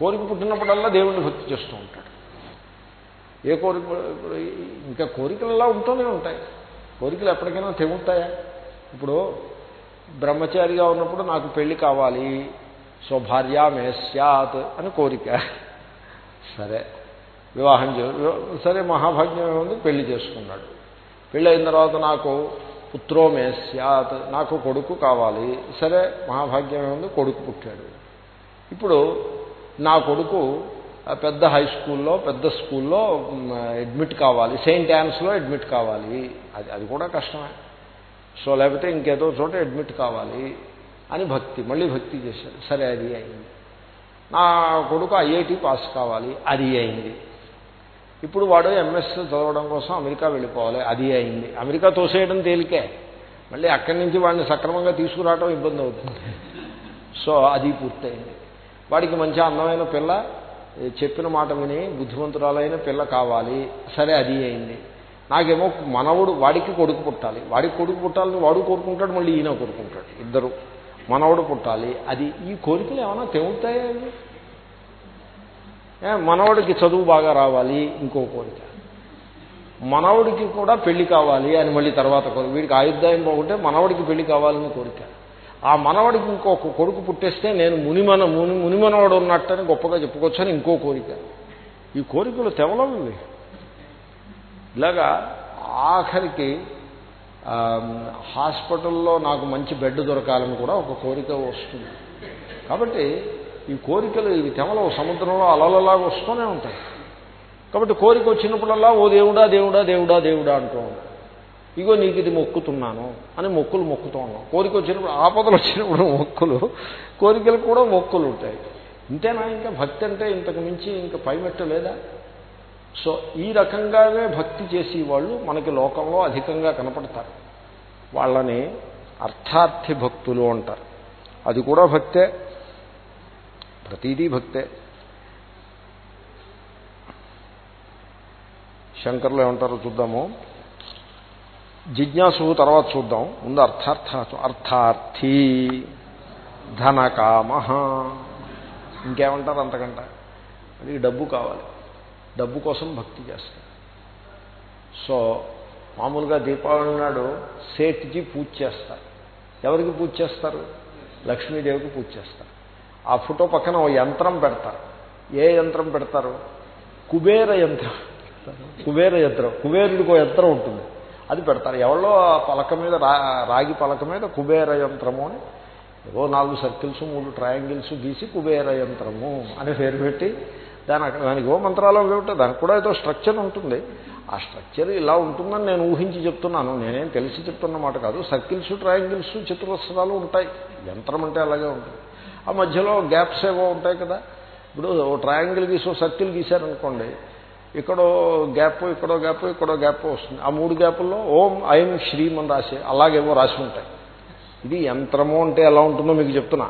కోరిక పుట్టినప్పుడల్లా దేవుణ్ణి భక్తి చేస్తూ ఉంటాడు. ఏ కోరిక ఇంకా కోరికలలా ఉంటూనే ఉంటాయి. కోరికలు ఎప్పటికైనా తెగుతాయా? ఇప్పుడు బ్రహ్మచారిగా ఉన్నప్పుడు నాకు పెళ్ళి కావాలి సో భార్య మే సత్ అని కోరిక. సరే వివాహం చే సరే మహాభాగ్యం ఏముంది? పెళ్ళి చేసుకున్నాడు. పెళ్ళి అయిన తర్వాత నాకు పుత్రో మే సత్ నాకు కొడుకు కావాలి. సరే మహాభాగ్యం ఏముంది? కొడుకు పుట్టాడు. ఇప్పుడు నా కొడుకు పెద్ద హై స్కూల్లో పెద్ద స్కూల్లో అడ్మిట్ కావాలి. సెయింట్ యాన్స్లో అడ్మిట్ కావాలి. అది అది కూడా కష్టమే. సో లేకపోతే ఇంకేదో చోట అడ్మిట్ కావాలి అని భక్తి మళ్ళీ భక్తి చేశాడు. సరే అది అయింది. నా కొడుకు ఐఐటి పాస్ కావాలి. అది అయింది. ఇప్పుడు వాడు ఎంఎస్ చదవడం కోసం అమెరికా వెళ్ళిపోవాలి. అది అయింది. అమెరికా తోసేయడం తేలికే. మళ్ళీ అక్కడి నుంచి వాడిని సక్రమంగా తీసుకురావడం ఇబ్బంది అవుతుంది. సో అది పూర్తయింది. వాడికి మంచి అందమైన పిల్ల చెప్పిన మాట విని బుద్ధిమంతురాలైన పిల్ల కావాలి. సరే అది అయింది. నాకేమో మనవుడు వాడికి కొడుకు పుట్టాలి. వాడికి కొడుకు పుట్టాలని వాడు కోరుకుంటాడు మళ్ళీ ఈయన కోరుకుంటాడు. ఇద్దరు మనవడు పుట్టాలి. అది ఈ కోరికలు ఏమైనా తెగుతాయా మనవడికి చదువు బాగా రావాలి ఇంకో కోరిక. మనవడికి కూడా పెళ్ళి కావాలి అని మళ్ళీ తర్వాత కోరిక వీడికి ఆయుర్దాయం పోకుంటే మనవడికి పెళ్ళి కావాలని కోరిక. ఆ మనవడికి ఇంకొక కొడుకు పుట్టేస్తే నేను మునిమన ముని మునిమనవాడు ఉన్నట్టని గొప్పగా చెప్పుకోవచ్చని ఇంకో కోరిక. ఈ కోరికలు తెవలవు ఇవి ఇలాగా ఆఖరికి హాస్పిటల్లో నాకు మంచి బెడ్ దొరకాలని కూడా ఒక కోరిక వస్తుంది. కాబట్టి ఈ కోరికలు ఇవి తెమలవు. సముద్రంలో అలలలాగా వస్తూనే ఉంటాయి. కాబట్టి కోరిక వచ్చినప్పుడల్లా ఓ దేవుడా దేవుడా దేవుడా దేవుడా అంటూ ఉంటాం ఇగో నీకు ఇది మొక్కుతున్నాను అని మొక్కులు మొక్కుతూ ఉన్నాం. కోరిక వచ్చినప్పుడు ఆపదలు వచ్చినప్పుడు మొక్కులు కోరికలు కూడా మొక్కులు ఉంటాయి. ఇంతేనా? ఇంకా భక్తి అంటే ఇంతకు మించి ఇంకా పైమెట్టు లేదా? సో ఈ రకంగానే భక్తి చేసి వాళ్ళు మనకి లోకంలో అధికంగా కనపడతారు. వాళ్ళని అర్థార్థి భక్తులు అంటారు. అది కూడా భక్తే. ప్రతీదీ భక్తే. శంకర్లు ఏమంటారో చూద్దాము. జిజ్ఞాసు తర్వాత చూద్దాం. ముందు అర్థార్థ అర్థార్థి ధనకామ ఇంకేమంటారు అంతకంట? అది డబ్బు కావాలి. డబ్బు కోసం భక్తి చేస్తారు. సో మామూలుగా దీపావళి నాడు సేట్కి పూజ చేస్తారు. ఎవరికి పూజ చేస్తారు? లక్ష్మీదేవికి పూజ చేస్తారు. ఆ ఫోటో పక్కన ఓ యంత్రం పెడతారు. ఏ యంత్రం పెడతారు? కుబేర యంత్రం. కుబేర యంత్రం. కుబేరుడికి ఒక యంత్రం ఉంటుంది. అది పెడతారు. ఎవరో పలక మీద రాగి పలక మీద కుబేర యంత్రము అని ఏవో నాలుగు సర్కిల్స్ మూడు ట్రయాంగిల్స్ గీసి కుబేర యంత్రము అని పేరు పెట్టి దాని అక్కడ దానికి ఓ మంత్రాలు ఏమిటో దానికి కూడా ఏదో స్ట్రక్చర్ ఉంటుంది. ఆ స్ట్రక్చర్ ఇలా ఉంటుందని నేను ఊహించి చెప్తున్నాను. నేనేం తెలిసి చెప్తున్నమాట కాదు. సర్కిల్స్ ట్రయాంగిల్స్ చతురస్రాలు ఉంటాయి. యంత్రం అంటే అలాగే ఉంటుంది. ఆ మధ్యలో గ్యాప్స్ ఏవో ఉంటాయి కదా. ఇప్పుడు ఓ ట్రయాంగిల్ గీసి ఓ సర్కిల్ గీశారనుకోండి ఇక్కడో గ్యాప్ ఇక్కడో గ్యాప్ ఇక్కడో గ్యాప్ వస్తుంది. ఆ మూడు గ్యాపుల్లో ఓం ఐం శ్రీం అని రాసి అలాగేవో రాసి ఉంటాయి. ఇది యంత్రము అంటే ఎలా ఉంటుందో మీకు చెప్తున్నా.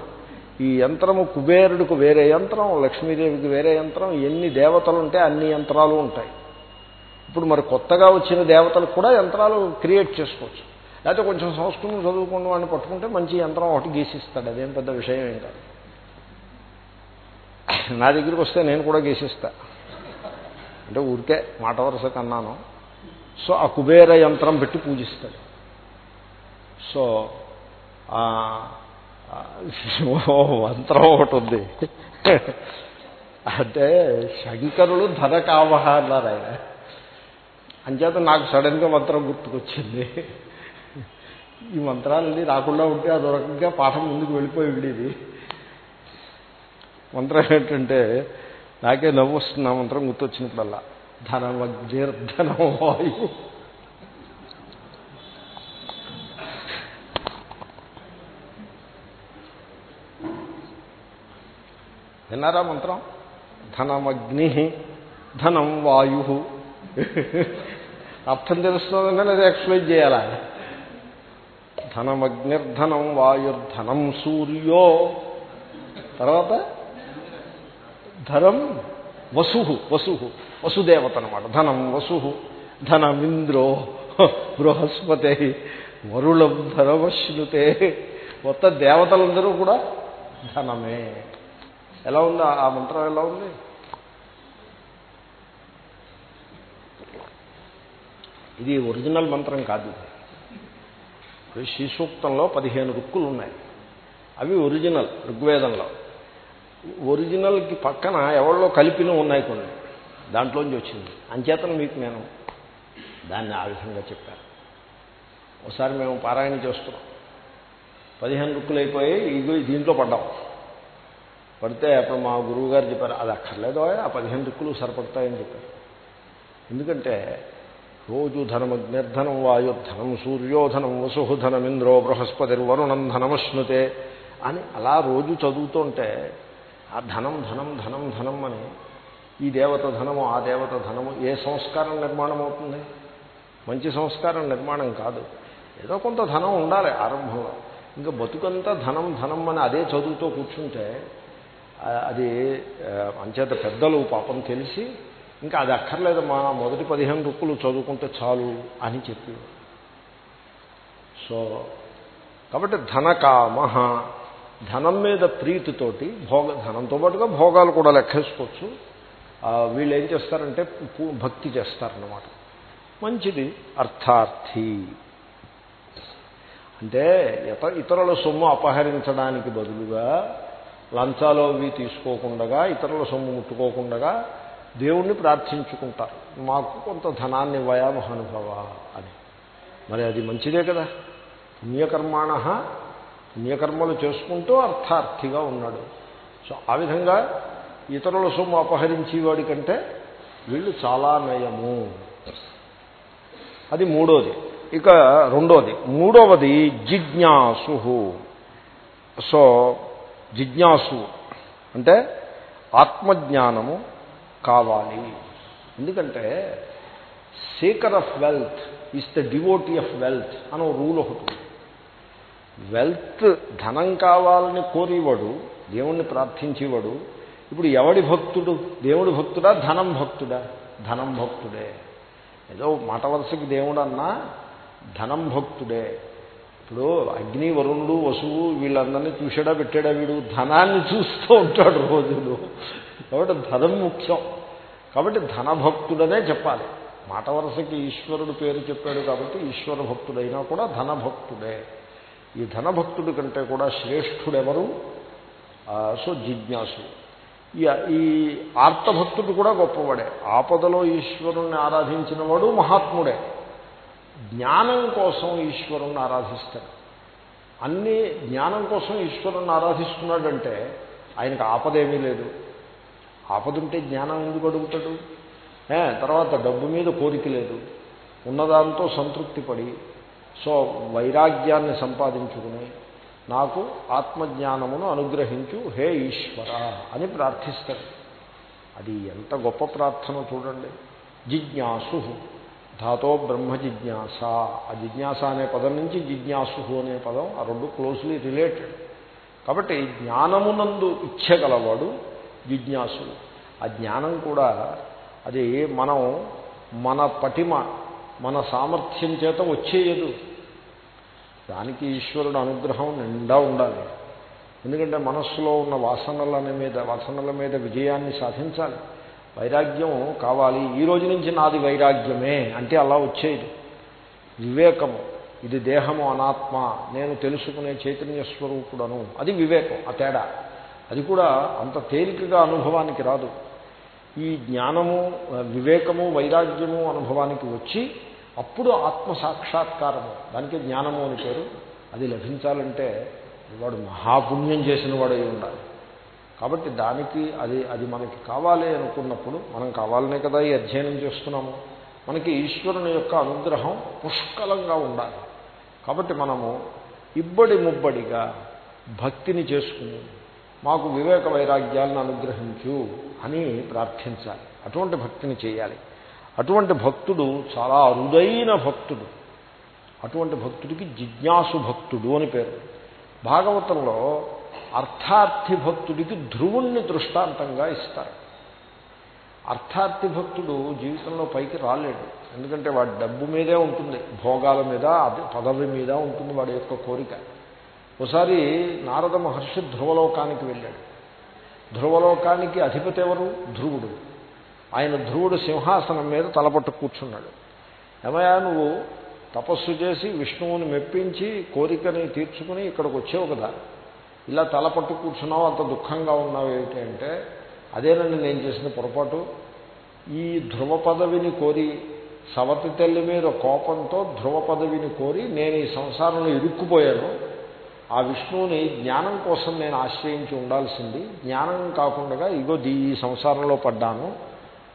ఈ యంత్రము కుబేరుడికి వేరే యంత్రం లక్ష్మీదేవికి వేరే యంత్రం ఎన్ని దేవతలు ఉంటే అన్ని యంత్రాలు ఉంటాయి. ఇప్పుడు మరి కొత్తగా వచ్చిన దేవతలకు కూడా యంత్రాలు క్రియేట్ చేసుకోవచ్చు. లేకపోతే కొంచెం సంస్కృతం చదువుకున్న వాడిని పట్టుకుంటే మంచి యంత్రం ఒకటి గీసిస్తాడు. అదేం పెద్ద విషయం ఏం కాదు. నా దగ్గరికి వస్తే నేను కూడా గీసిస్తాను అంటే ఊరికే మాట వరుస కన్నాను. సో ఆ కుబేర యంత్రం పెట్టి పూజిస్తాడు. సో మంత్రం ఒకటి ఉంది. అంటే శంకరులు ధన కావహ అన్నారు ఆయన. అంచేత నాకు సడన్గా మంత్రం గుర్తుకొచ్చింది. ఈ మంత్రాలన్నీ రాకుండా ఉంటే అదో రకంగా పాఠం ముందుకు వెళ్ళిపోయి ఉండేది. మంత్రం ఏంటంటే నాకే నవ్వు వస్తుంది ఆ మంత్రం గుర్తొచ్చినప్పుడల్లా. ధనమగ్నిర్ధనం వాయు. విన్నారా మంత్రం? ధనమగ్ని ధనం వాయు. అర్థం తెలుస్తుందంటే అది ఎక్స్ప్లెయిన్ చేయాలా? ధనమగ్నిర్ధనం వాయుర్ధనం సూర్యో. తర్వాత? ధనం వసు వసు వసుదేవత అనమాట ధనం వసు ధనమింద్రో బృహస్పతే వరుళం ధనమశ్నుతే మొత్తం దేవతలందరూ కూడా ధనమే. ఎలా ఉంది? ఆ మంత్రం ఎలా ఉంది? ఇది ఒరిజినల్ మంత్రం కాదు. శ్రీ శ్రీసూక్తంలో పదిహేను రుక్కులు ఉన్నాయి అవి ఒరిజినల్ ఋగ్వేదంలో. ఒరిజినల్కి పక్కన ఎవరిలో కలిపిన ఉన్నాయి కొన్ని. దాంట్లోంచి వచ్చింది. అంచేతను మీకు నేను దాన్ని ఆ విధంగా చెప్పాను. ఒకసారి మేము పారాయణ చేస్తున్నాం. పదిహేను రుక్కులు అయిపోయి ఇది దీంట్లో పడ్డాం. పడితే అప్పుడు మా గురువు గారు చెప్పారు అది అక్కర్లేదో ఆ పదిహేను రుక్కులు సరిపడతాయని చెప్పారు. ఎందుకంటే రోజు ధనమగ్నిర్ధనం వాయుర్ధనం సూర్యోధనం వసుహుధనం ఇంద్రో బృహస్పతిర్వరుణం ధనమశ్నుతే అని అలా రోజు చదువుతుంటే ఆ ధనం ధనం ధనం ధనం అని. ఈ దేవత ధనము ఆ దేవత ధనము ఏ సంస్కారం నిర్మాణం అవుతుంది మంచి సంస్కారం నిర్మాణం కాదు. ఏదో కొంత ధనం ఉండాలి ఆరంభంలో. ఇంకా బతుకంతా ధనం ధనం అని అదే చదువుతో కూర్చుంటే అది అంచేత పెద్దలు పాపం తెలిసి ఇంకా అది అక్కర్లేదు మా మొదటి పదిహేను రుక్కులు చదువుకుంటే చాలు అని చెప్పి. సో కాబట్టి ధనకామ ధనం మీద ప్రీతితోటి భోగ ధనంతో పాటుగా భోగాలు కూడా లెక్కేసుకోవచ్చు. వీళ్ళు ఏం చేస్తారంటే భక్తి చేస్తారన్నమాట. మంచిది అర్థార్థి. అంటే ఇతరుల సొమ్ము అపహరించడానికి బదులుగా లంచాలు అవి తీసుకోకుండా ఇతరుల సొమ్ము ముట్టుకోకుండా దేవుణ్ణి ప్రార్థించుకుంటారు. మాకు కొంత ధనాన్ని ఇవ్వయా మహానుభవ అని. మరి అది మంచిదే కదా. పుణ్యకర్మాణ పుణ్యకర్మలు చేసుకుంటూ అర్థార్థిగా ఉన్నాడు. సో ఆ విధంగా ఇతరుల సొమ్ము అపహరించేవాడి కంటే వీళ్ళు చాలా నయము. అది మూడోది. ఇక రెండోది. మూడవది జిజ్ఞాసు సో జిజ్ఞాసు అంటే ఆత్మజ్ఞానము కావాలి. ఎందుకంటే seeker of wealth is the devotee of wealth అని రూల్ ఒకటి వెల్త్ ధనం కావాలని కోరేవాడు దేవుణ్ణి ప్రార్థించేవాడు ఇప్పుడు ఎవడి భక్తుడు? దేవుడి భక్తుడా ధనం భక్తుడా? ధనం భక్తుడే. ఏదో మాట వరుసకి దేవుడు అన్నా ధనం భక్తుడే. ఇప్పుడు అగ్ని వరుణుడు వసువు వీళ్ళందరినీ చూసాడా పెట్టాడా వీడు? ధనాన్ని చూస్తూ ఉంటాడు రోజులు. కాబట్టి ధనం ముఖ్యం. కాబట్టి ధనభక్తుడనే చెప్పాలి. మాట వరుసకి ఈశ్వరుడు పేరు చెప్పాడు కాబట్టి ఈశ్వర భక్తుడైనా కూడా ధనభక్తుడే ఈ ధనభక్తుడి కంటే కూడా శ్రేష్ఠుడెవరు? సో జిజ్ఞాసు. ఈ ఆర్తభక్తుడు కూడా గొప్పవాడే. ఆపదలో ఈశ్వరుణ్ణి ఆరాధించిన వాడు మహాత్ముడే. జ్ఞానం కోసం ఈశ్వరుణ్ణి ఆరాధిస్తాడు. అన్ని జ్ఞానం కోసం ఈశ్వరుణ్ణి ఆరాధిస్తున్నాడంటే ఆయనకు ఆపదేమీ లేదు. ఆపదుంటే జ్ఞానం ఎందుకు అడుగుతాడు? తర్వాత డబ్బు మీద కోరిక లేదు. ఉన్నదాంతో సంతృప్తి పడి సో వైరాగ్యాన్ని సంపాదించుకుని నాకు ఆత్మజ్ఞానమును అనుగ్రహించు హే ఈశ్వర అని ప్రార్థిస్తాడు. అది ఎంత గొప్ప ప్రార్థన చూడండి. జిజ్ఞాసు ధాతో బ్రహ్మ జిజ్ఞాస. ఆ జిజ్ఞాస అనే పదం నుంచి జిజ్ఞాసు అనే పదం ఆ రెండు క్లోజ్లీ రిలేటెడ్. కాబట్టి జ్ఞానమునందు ఇచ్చగలవాడు జిజ్ఞాసు ఆ జ్ఞానం కూడా అది మనం మన పటిమ మన సామర్థ్యం చేత వచ్చేయదు. దానికి ఈశ్వరుడు అనుగ్రహం నిండా ఉండాలి. ఎందుకంటే మనస్సులో ఉన్న వాసనల మీద వాసనల మీద విజయాన్ని సాధించాలి. వైరాగ్యం కావాలి. ఈ రోజు నుంచి నాది వైరాగ్యమే అంటే అలా వచ్చేది వివేకము. ఇది దేహము అనాత్మ. నేను తెలుసుకునే చైతన్య స్వరూపుడను. అది వివేకం ఆ తేడా. అది కూడా అంత తేలికగా అనుభవానికి రాదు. ఈ జ్ఞానము వివేకము వైరాగ్యము అనుభవానికి వచ్చి అప్పుడు ఆత్మ సాక్షాత్కారము దానికి జ్ఞానము అని పేరు. అది లభించాలంటే వాడు మహాపుణ్యం చేసిన వాడు అయి ఉండాలి. కాబట్టి దానికి అది అది మనకి కావాలి అనుకున్నప్పుడు మనం కావాలనే కదా ఈ అధ్యయనం చేస్తున్నాము. మనకి ఈశ్వరుని యొక్క అనుగ్రహం పుష్కలంగా ఉండాలి. కాబట్టి మనము ఇబ్బడి ముబ్బడిగా భక్తిని చేసుకుని మాకు వివేక వైరాగ్యాలను అనుగ్రహించు అని ప్రార్థించాలి. అటువంటి భక్తిని చేయాలి. అటువంటి భక్తుడు చాలా అరుదైన భక్తుడు. అటువంటి భక్తుడికి జిజ్ఞాసు భక్తుడు అని పేరు. భాగవతంలో అర్థార్థి భక్తుడికి ధ్రువుణ్ణి దృష్టాంతంగా ఇస్తారు. అర్థార్థి భక్తుడు జీవితంలో పైకి రాలేడు. ఎందుకంటే వాడి డబ్బు మీదే ఉంటుంది భోగాల మీద పదవి మీద ఉంటుంది వాడి యొక్క కోరిక. ఒకసారి నారద మహర్షి ధ్రువలోకానికి వెళ్ళాడు. ధ్రువలోకానికి అధిపతి ఎవరు? ధ్రువుడు. ఆయన ధ్రువుడు సింహాసనం మీద తలపట్టు కూర్చున్నాడు. ఏమయ్యా నువ్వు తపస్సు చేసి విష్ణువుని మెప్పించి కోరికని తీర్చుకుని ఇక్కడికి వచ్చేవు కదా. ఇలా తలపట్టు కూర్చున్నావు అంత దుఃఖంగా ఉన్నావు ఏమిటి అంటే అదేనండి నేను చేసిన పొరపాటు. ఈ ధ్రువ పదవిని కోరి సవతి తల్లి మీద కోపంతో ధ్రువ పదవిని కోరి నేను ఈ సంసారంలో ఇరుక్కుపోయాను. ఆ విష్ణువుని జ్ఞానం కోసం నేను ఆశ్రయించి ఉండాల్సింది జ్ఞానం కాకుండా ఇగో ఈ సంసారంలో పడ్డాను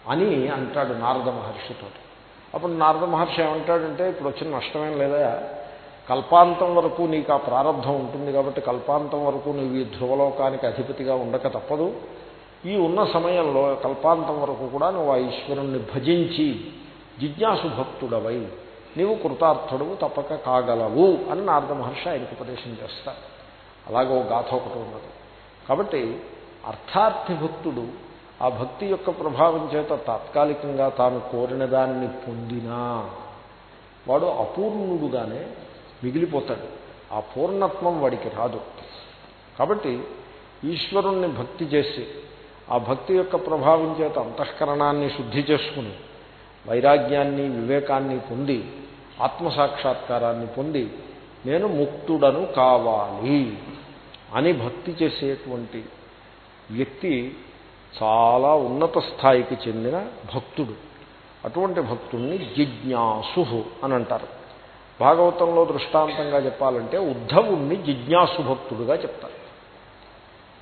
అని అంటాడు నారద మహర్షితో అప్పుడు నారద మహర్షి ఏమంటాడంటే ఇప్పుడు వచ్చిన నష్టమేం లేదా? కల్పాంతం వరకు నీకు ఆ ప్రారంభం ఉంటుంది కాబట్టి కల్పాంతం వరకు నువ్వు ఈ ధ్రువలోకానికి అధిపతిగా ఉండక తప్పదు. ఈ ఉన్న సమయంలో కల్పాంతం వరకు కూడా నువ్వు ఆ ఈశ్వరుణ్ణి భజించి జిజ్ఞాసు భక్తుడవై నీవు కృతార్థుడు తప్పక కాగలవు అని నారద మహర్షి ఆయనకు ఉపదేశం చేస్తారు. అలాగే ఓ గాథ ఒకటి ఉన్నది. కాబట్టి అర్థార్థి భక్తుడు ఆ భక్తి యొక్క ప్రభావం చేత తాత్కాలికంగా తాను కోరిన దాన్ని పొందినా వాడు అపూర్ణుడుగానే మిగిలిపోతాడు. ఆ పూర్ణత్వం వాడికి రాదు. కాబట్టి ఈశ్వరుణ్ణి భక్తి చేసి ఆ భక్తి యొక్క ప్రభావం చేత అంతఃకరణాన్ని శుద్ధి చేసుకుని వైరాగ్యాన్ని వివేకాన్ని పొంది ఆత్మసాక్షాత్కారాన్ని పొంది నేను ముక్తుడను కావాలి అని భక్తి చేసేటువంటి వ్యక్తి చాలా ఉన్నత స్థాయికి చెందిన భక్తుడు. అటువంటి భక్తుడిని జిజ్ఞాసు అని అంటారు. భాగవతంలో దృష్టాంతంగా చెప్పాలంటే ఉద్ధవుణ్ణి జిజ్ఞాసు భక్తుడుగా చెప్తారు.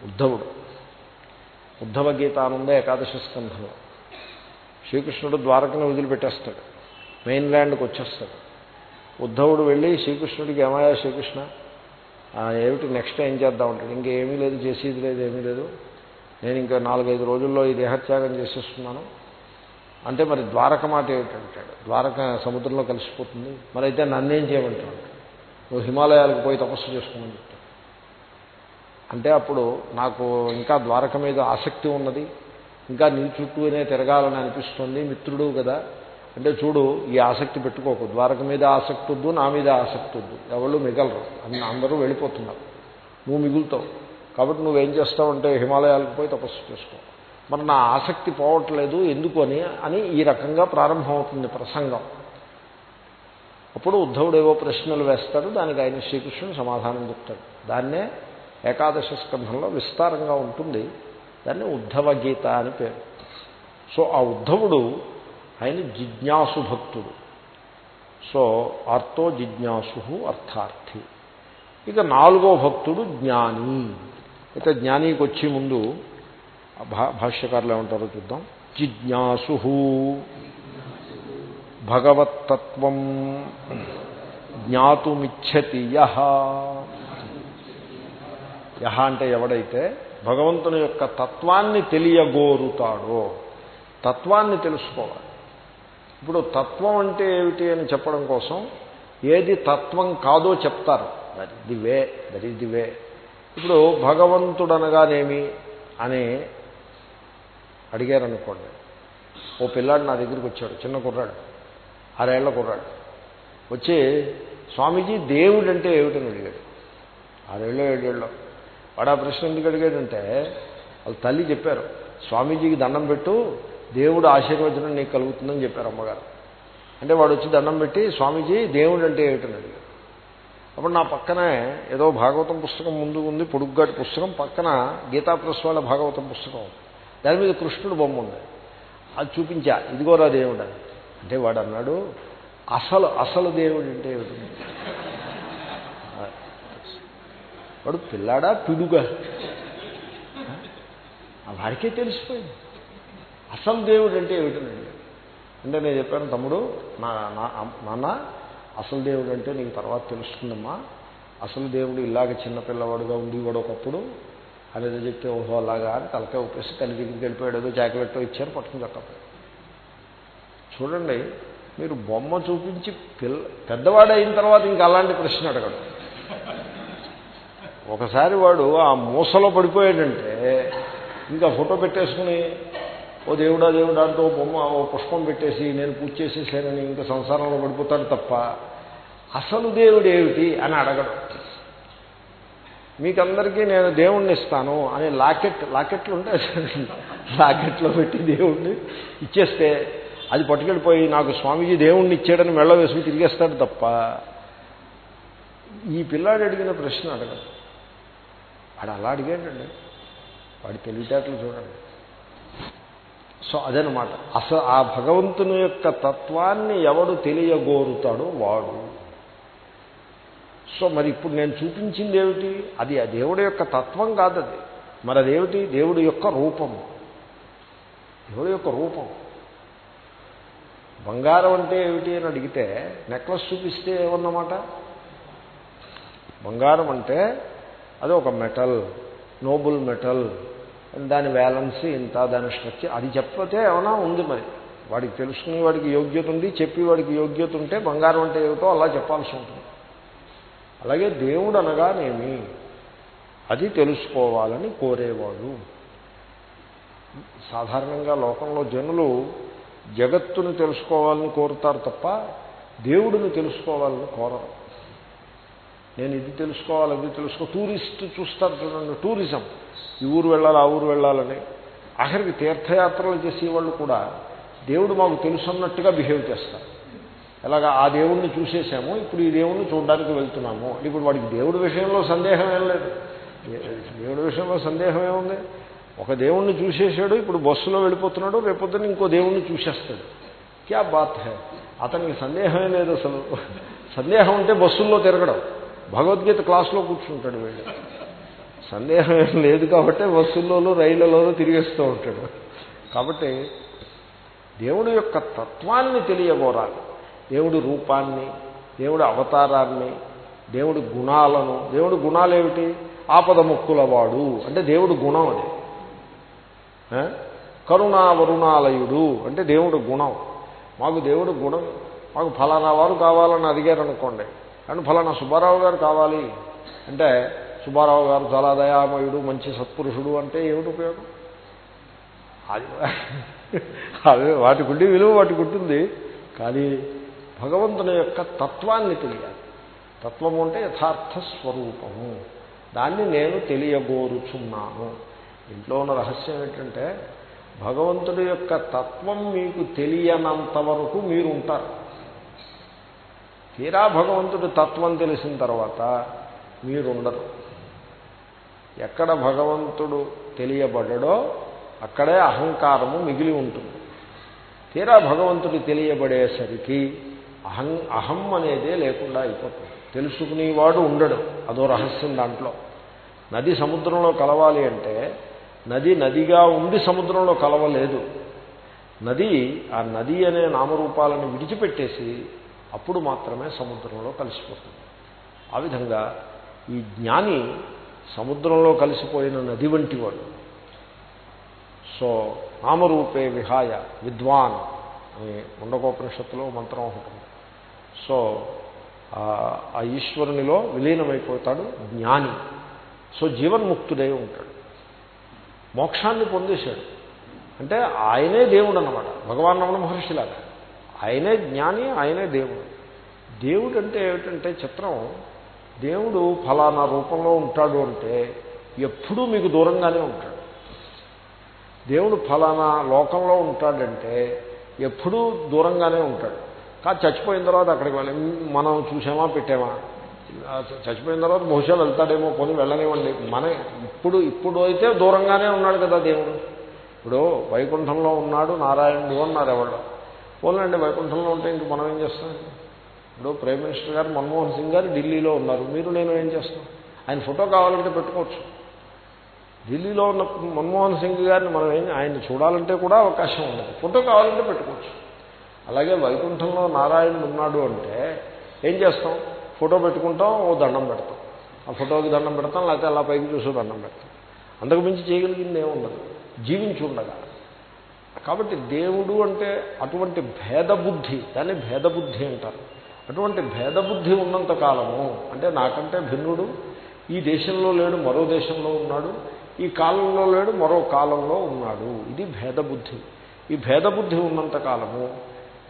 ఉద్ధవుడు. ఉద్ధవ గీతానంద ఏకాదశ స్కంధంలో శ్రీకృష్ణుడు ద్వారకను వదిలిపెట్టేస్తాడు. మెయిన్ ల్యాండ్కి వచ్చేస్తాడు. ఉద్ధవుడు వెళ్ళి శ్రీకృష్ణుడికి ఏమయ్యా శ్రీకృష్ణ? ఏమిటి నెక్స్ట్ ఏం చేద్దాం అంటాడు. ఇంకేమీ లేదు చేసేది లేదు ఏమీ లేదు. నేను ఇంకా నాలుగైదు రోజుల్లో ఈ దేహత్యాగం చేసేస్తున్నాను. అంటే మరి ద్వారక మాట ఏమిటంటాడు? ద్వారక సముద్రంలో కలిసిపోతుంది. మరి అయితే నన్నేం చేయమంటాడు నువ్వు హిమాలయాలకు పోయి తపస్సు చేసుకోమని చెప్తాడు. అంటే అప్పుడు నాకు ఇంకా ద్వారక మీద ఆసక్తి ఉన్నది. ఇంకా నీ చుట్టూనే తిరగాలని అనిపిస్తుంది మిత్రుడు కదా. అంటే చూడు ఈ ఆసక్తి పెట్టుకోకు. ద్వారక మీద ఆసక్తి వద్దు నా మీద ఆసక్తి వద్దు. ఎవళ్ళు మిగలరు. అని అందరూ వెళ్ళిపోతున్నారు. నువ్వు మిగులుతావు. కాబట్టి నువ్వేం చేస్తావంటే హిమాలయాలకు పోయి తపస్సు చేసుకో. మరి నా ఆసక్తి పోవట్లేదు ఎందుకు అని అని ఈ రకంగా ప్రారంభమవుతుంది ప్రసంగం. అప్పుడు ఉద్ధవుడు ఏవో ప్రశ్నలు వేస్తాడు దానికి ఆయన శ్రీకృష్ణుడు సమాధానం చెప్తాడు. దాన్నే ఏకాదశ స్కంధంలో విస్తారంగా ఉంటుంది. దాన్ని ఉద్ధవ గీత అని పేరు. సో ఆ ఉద్ధవుడు ఆయన జిజ్ఞాసు భక్తుడు. సో అర్థో జిజ్ఞాసు అర్థార్థి. ఇక నాలుగో భక్తుడు జ్ఞాని. అయితే జ్ఞానికి వచ్చే ముందు భాష్యకారులు ఏమంటారో చూద్దాం. జిజ్ఞాసు భగవత్తత్వం జ్ఞాతుమిచ్చతి యహ. యహ అంటే ఎవడైతే భగవంతుని యొక్క తత్వాన్ని తెలియగోరుతాడో తత్వాన్ని తెలుసుకోవాలి. ఇప్పుడు తత్వం అంటే ఏమిటి అని చెప్పడం కోసం ఏది తత్వం కాదో చెప్తారు. That the way that is the way ఇప్పుడు భగవంతుడనగానేమి అని అడిగారనుకోండి. ఓ పిల్లాడు నా దగ్గరికి వచ్చాడు చిన్న కుర్రాడు ఆరేళ్ళ కుర్రాడు. వచ్చి స్వామీజీ దేవుడు అంటే ఏమిటని అడిగాడు. ఆరేళ్ళు ఏడేళ్ళు వాడు ఆ ప్రశ్న ఎందుకు అడిగాడంటే వాళ్ళ తల్లి చెప్పారు స్వామీజీకి దండం పెట్టు దేవుడు ఆశీర్వచనం నీకు కలుగుతుందని చెప్పారు అమ్మగారు. అంటే వాడు వచ్చి దండం పెట్టి స్వామీజీ దేవుడు అంటే ఏమిటని అడిగాడు అప్పుడు నా పక్కనే ఏదో భాగవతం పుస్తకం ముందు ఉంది పొడుగ్గాటి పుస్తకం పక్కన గీతా ప్రెస్ భాగవతం పుస్తకం దాని మీద కృష్ణుడు బొమ్మ ఉంది. అది చూపించా ఇదిగోరా దేవుడు. అని అంటే వాడు అన్నాడు అసలు అసలు దేవుడు అంటే ఏమిటి? వాడు పిల్లాడా పిడుగా? వాడికే తెలిసిపోయింది. అసలు దేవుడు అంటే ఏమిటనండి? అంటే నేను చెప్పాను తమ్ముడు నా నాన్న అసలు దేవుడు అంటే నీకు తర్వాత తెలుస్తుందమ్మా. అసలు దేవుడు ఇలాగ చిన్నపిల్లవాడుగా ఉండేవాడు ఒకప్పుడు. అనేది చెప్తే ఓహో అలాగా అని తలకాయ ఉపేసి తల్లి దగ్గరికి వెళ్ళిపోయాడు. ఏదో జాకెట్ ఇచ్చారు పట్టుకుని చక్కపోయాడు చూడండి మీరు బొమ్మ చూపించి పిల్ల పెద్దవాడు అయిన తర్వాత ఇంకా అలాంటి ప్రశ్న అడగడు. ఒకసారి వాడు ఆ మూసలో పడిపోయాడంటే ఇంకా ఫోటో పెట్టేసుకుని ఓ దేవుడా దేవుడా అంటూ ఓ బొమ్మ ఓ పుష్పం పెట్టేసి నేను పూజ చేసేసానని ఇంకా సంసారంలో పడిపోతాడు తప్ప అసలు దేవుడు ఏమిటి? అని అడగడం. మీకందరికీ నేను దేవుణ్ణి ఇస్తాను అని లాకెట్ లాకెట్లు ఉంటాయి లాకెట్లో పెట్టి దేవుణ్ణి ఇచ్చేస్తే అది పట్టుకెళ్ళిపోయి నాకు స్వామీజీ దేవుణ్ణి ఇచ్చాడని మెళ్ళ వేసుకుని తిరిగేస్తాడు తప్ప ఈ పిల్లాడు అడిగిన ప్రశ్న అడగదు. వాడు అలా అడిగాడండి వాడి తెలివితేటలు చూడండి. సో అదనమాట అసలు ఆ భగవంతుని యొక్క తత్వాన్ని ఎవడు తెలియగోరుతాడో వాడు. సో మరి ఇప్పుడు నేను చూపించింది ఏమిటి అది ఆ దేవుడి యొక్క తత్వం కాదు అది మరి అదేమిటి? దేవుడి యొక్క రూపం. దేవుడి యొక్క రూపం. బంగారం అంటే ఏమిటి అని అడిగితే నెక్లెస్ చూపిస్తే ఏమన్నమాట? బంగారం అంటే అది ఒక మెటల్ నోబుల్ మెటల్. దాని వ్యాలెన్సీ ఇంత దాని స్ట్రక్చర్. అది చెప్పతే ఏమైనా ఉంది మరి. వాడికి తెలుసుకునే వాడికి యోగ్యత ఉంది చెప్పి వాడికి యోగ్యత ఉంటే బంగారం అంటే ఏమిటో అలా చెప్పాల్సి ఉంటుంది. అలాగే దేవుడు అనగానేమి? అది తెలుసుకోవాలని కోరేవాడు. సాధారణంగా లోకంలో జనులు జగత్తును తెలుసుకోవాలని కోరుతారు తప్ప దేవుడిని తెలుసుకోవాలని కోరరు. నేను ఇది తెలుసుకోవాలి అది తెలుసుకో. టూరిస్ట్ చూస్తారు చూడండి టూరిజం. ఈ ఊరు వెళ్ళాలి ఆ ఊరు వెళ్ళాలని. ఆఖరికి తీర్థయాత్రలు చేసేవాళ్ళు కూడా దేవుడు మాకు తెలుసున్నట్టుగా బిహేవ్ చేస్తారు. ఎలాగా ఆ దేవుణ్ణి చూసేసాము ఇప్పుడు ఈ దేవుణ్ణి చూడడానికి వెళ్తున్నాము. ఇప్పుడు వాడికి దేవుడి విషయంలో సందేహం ఏం లేదు. దేవుడి విషయంలో సందేహం ఏముంది? ఒక దేవుణ్ణి చూసేసాడు ఇప్పుడు బస్సులో వెళ్ళిపోతున్నాడు రేపొద్దున ఇంకో దేవుణ్ణి చూసేస్తాడు. క్యా బాత్ హే? అతనికి సందేహమే లేదు అసలు. సందేహం ఉంటే బస్సుల్లో తిరగడం. భగవద్గీత క్లాస్లో కూర్చుంటాడు వీళ్ళు సందేహం ఏం లేదు కాబట్టి బస్సుల్లోనూ రైళ్ళలోనూ తిరిగేస్తూ ఉంటాడు. కాబట్టి దేవుడి యొక్క తత్వాన్ని తెలియబోరాలి దేవుడి రూపాన్ని దేవుడి అవతారాన్ని దేవుడి గుణాలను. దేవుడి గుణాలు ఏమిటి ఆపద ముక్కులవాడు అంటే దేవుడి గుణం అది. కరుణా వరుణాలయుడు అంటే దేవుడు గుణం. మాకు దేవుడు గుణం మాకు ఫలానా వారు కావాలని అడిగారనుకోండి కానీ ఫలానా సుబ్బారావు గారు కావాలి అంటే సుబ్బారావు గారు చాలా దయామయుడు మంచి సత్పురుషుడు అంటే ఏమిటి ఉపయోగం? అది అదే వాటికి ఉండి విలువ వాటికి ఉంటుంది కానీ భగవంతుని యొక్క తత్వాన్ని తెలియాలి. తత్వము అంటే యథార్థ స్వరూపము. దాన్ని నేను తెలియగోరుచున్నాను. ఇంట్లో ఉన్న రహస్యం ఏంటంటే భగవంతుడి యొక్క తత్వం మీకు తెలియనంత వరకు మీరు ఉంటారు. తీరా భగవంతుడి తత్వం తెలిసిన తర్వాత మీరుండరు. ఎక్కడ భగవంతుడు తెలియబడ్డో అక్కడే అహంకారము మిగిలి ఉంటుంది. తీరా భగవంతుడు తెలియబడేసరికి అహం అహం అనేదే లేకుండా అయిపోతుంది. తెలుసుకునేవాడు ఉండడు అదో రహస్యం దాంట్లో. నది సముద్రంలో కలవాలి అంటే నది నదిగా ఉండి సముద్రంలో కలవలేదు. నది ఆ నది అనే నామరూపాలను విడిచిపెట్టేసి అప్పుడు మాత్రమే సముద్రంలో కలిసిపోతుంది. ఆ విధంగా ఈ జ్ఞాని సముద్రంలో కలిసిపోయిన నది వంటి వాడు సో నామరూపే విహాయ విద్వాన్ అని ఉండకోపనిషత్తులో మంత్రం ఉంటుంది సో ఆ ఈశ్వరునిలో విలీనమైపోతాడు జ్ఞాని. సో జీవన్ముక్తుడై ఉంటాడు. మోక్షాన్ని పొందేశాడు. అంటే ఆయనే దేవుడు అన్నమాట భగవాన్ రమణ మహర్షిలాగా. ఆయనే జ్ఞాని ఆయనే దేవుడు. దేవుడు అంటే ఏమిటంటే చిత్రం దేవుడు ఫలానా రూపంలో ఉంటాడు అంటే ఎప్పుడూ మీకు దూరంగానే ఉంటాడు. దేవుడు ఫలానా లోకంలో ఉంటాడంటే ఎప్పుడూ దూరంగానే ఉంటాడు. కాదు చచ్చిపోయిన తర్వాత అక్కడికి వెళ్ళి మనం చూసామా పెట్టామా? చచ్చిపోయిన తర్వాత బహుశా వెళ్తాడేమో కొని వెళ్ళనివ్వండి. మన ఇప్పుడు ఇప్పుడు అయితే దూరంగానే ఉన్నాడు కదా దేవుడు. ఇప్పుడు వైకుంఠంలో ఉన్నాడు నారాయణుడు అన్నారు ఎవరు? పోలండి వైకుంఠంలో ఉంటే ఇంక మనం ఏం చేస్తాం? ఇప్పుడు ప్రైమ్ మినిస్టర్ గారు మన్మోహన్ సింగ్ గారు ఢిల్లీలో ఉన్నారు. మీరు నేను ఏం చేస్తాం? ఆయన ఫోటో కావాలంటే పెట్టుకోవచ్చు. ఢిల్లీలో ఉన్న మన్మోహన్ సింగ్ గారిని మనం ఏం ఆయన చూడాలంటే కూడా అవకాశం ఉండదు. ఫోటో కావాలంటే పెట్టుకోవచ్చు. అలాగే వైకుంఠంలో నారాయణుడు ఉన్నాడు అంటే ఏం చేస్తాం? ఫోటో పెట్టుకుంటాం ఓ దండం పెడతాం. ఆ ఫోటోకి దండం పెడతాం లేకపోతే అలా పైకి చూసి దండం పెడతాం. అంతకు మించి చేయగలిగింది ఏముండదు జీవించి ఉండగా కాబట్టి దేవుడు అంటే అటువంటి భేదబుద్ధి దాన్ని భేదబుద్ధి అంటారు. అటువంటి భేదబుద్ధి ఉన్నంత కాలము అంటే నాకంటే భిన్నుడు ఈ దేశంలో లేడు మరో దేశంలో ఉన్నాడు ఈ కాలంలో లేడు మరో కాలంలో ఉన్నాడు. ఇది భేదబుద్ధి. ఈ భేదబుద్ధి ఉన్నంత కాలము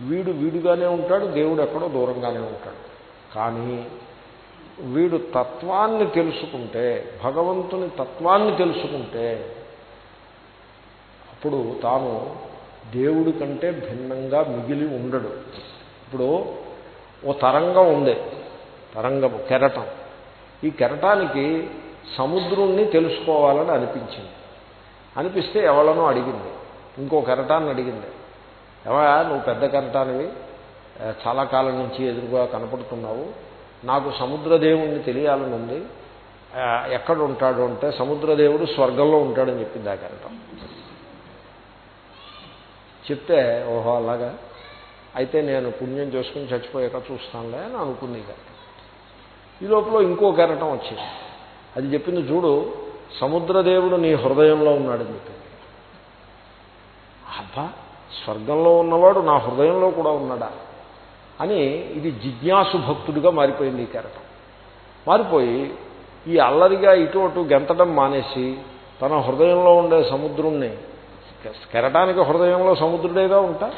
వీడు వీడుగానే ఉంటాడు దేవుడు ఎక్కడో దూరంగానే ఉంటాడు. కానీ వీడు తత్వాన్ని తెలుసుకుంటే భగవంతుని తత్వాన్ని తెలుసుకుంటే అప్పుడు తాను దేవుడి కంటే భిన్నంగా మిగిలి ఉండడు. ఇప్పుడు ఓ తరంగం ఉంది. తరంగము కెరటం. ఈ కెరటానికి సముద్రుణ్ణి తెలుసుకోవాలని అనిపించింది. అనిపిస్తే ఎవళ్ళనో అడిగింది. ఇంకో కెరటాన్ని అడిగింది. ఎవరా నువ్వు పెద్ద కెరటానివి? చాలా కాలం నుంచి ఎదురుగా కనపడుతున్నావు. నాకు సముద్రదేవుణ్ణి తెలియాలని ఉంది. ఎక్కడ ఉంటాడు అంటే సముద్రదేవుడు స్వర్గంలో ఉంటాడని చెప్పింది ఆ కెరటం. చెప్తే ఓహో అలాగా. అయితే నేను పుణ్యం చేసుకుని చచ్చిపోయాక చూస్తానులే అని అనుకుంది ఈ లోపల ఇంకో కెరటం వచ్చింది అది చెప్పింది చూడు సముద్రదేవుడు నీ హృదయంలో ఉన్నాడని చెప్పింది అబ్బా స్వర్గంలో ఉన్నవాడు నా హృదయంలో కూడా ఉన్నాడా అని ఇది జిజ్ఞాసు భక్తుడిగా మారిపోయింది ఈ కెరటం. మారిపోయి ఈ అల్లరిగా ఇటు అటు గెంతడం మానేసి తన హృదయంలో ఉండే సముద్రుణ్ణి కెరటానికి హృదయంలో సముద్రుడేగా ఉంటా.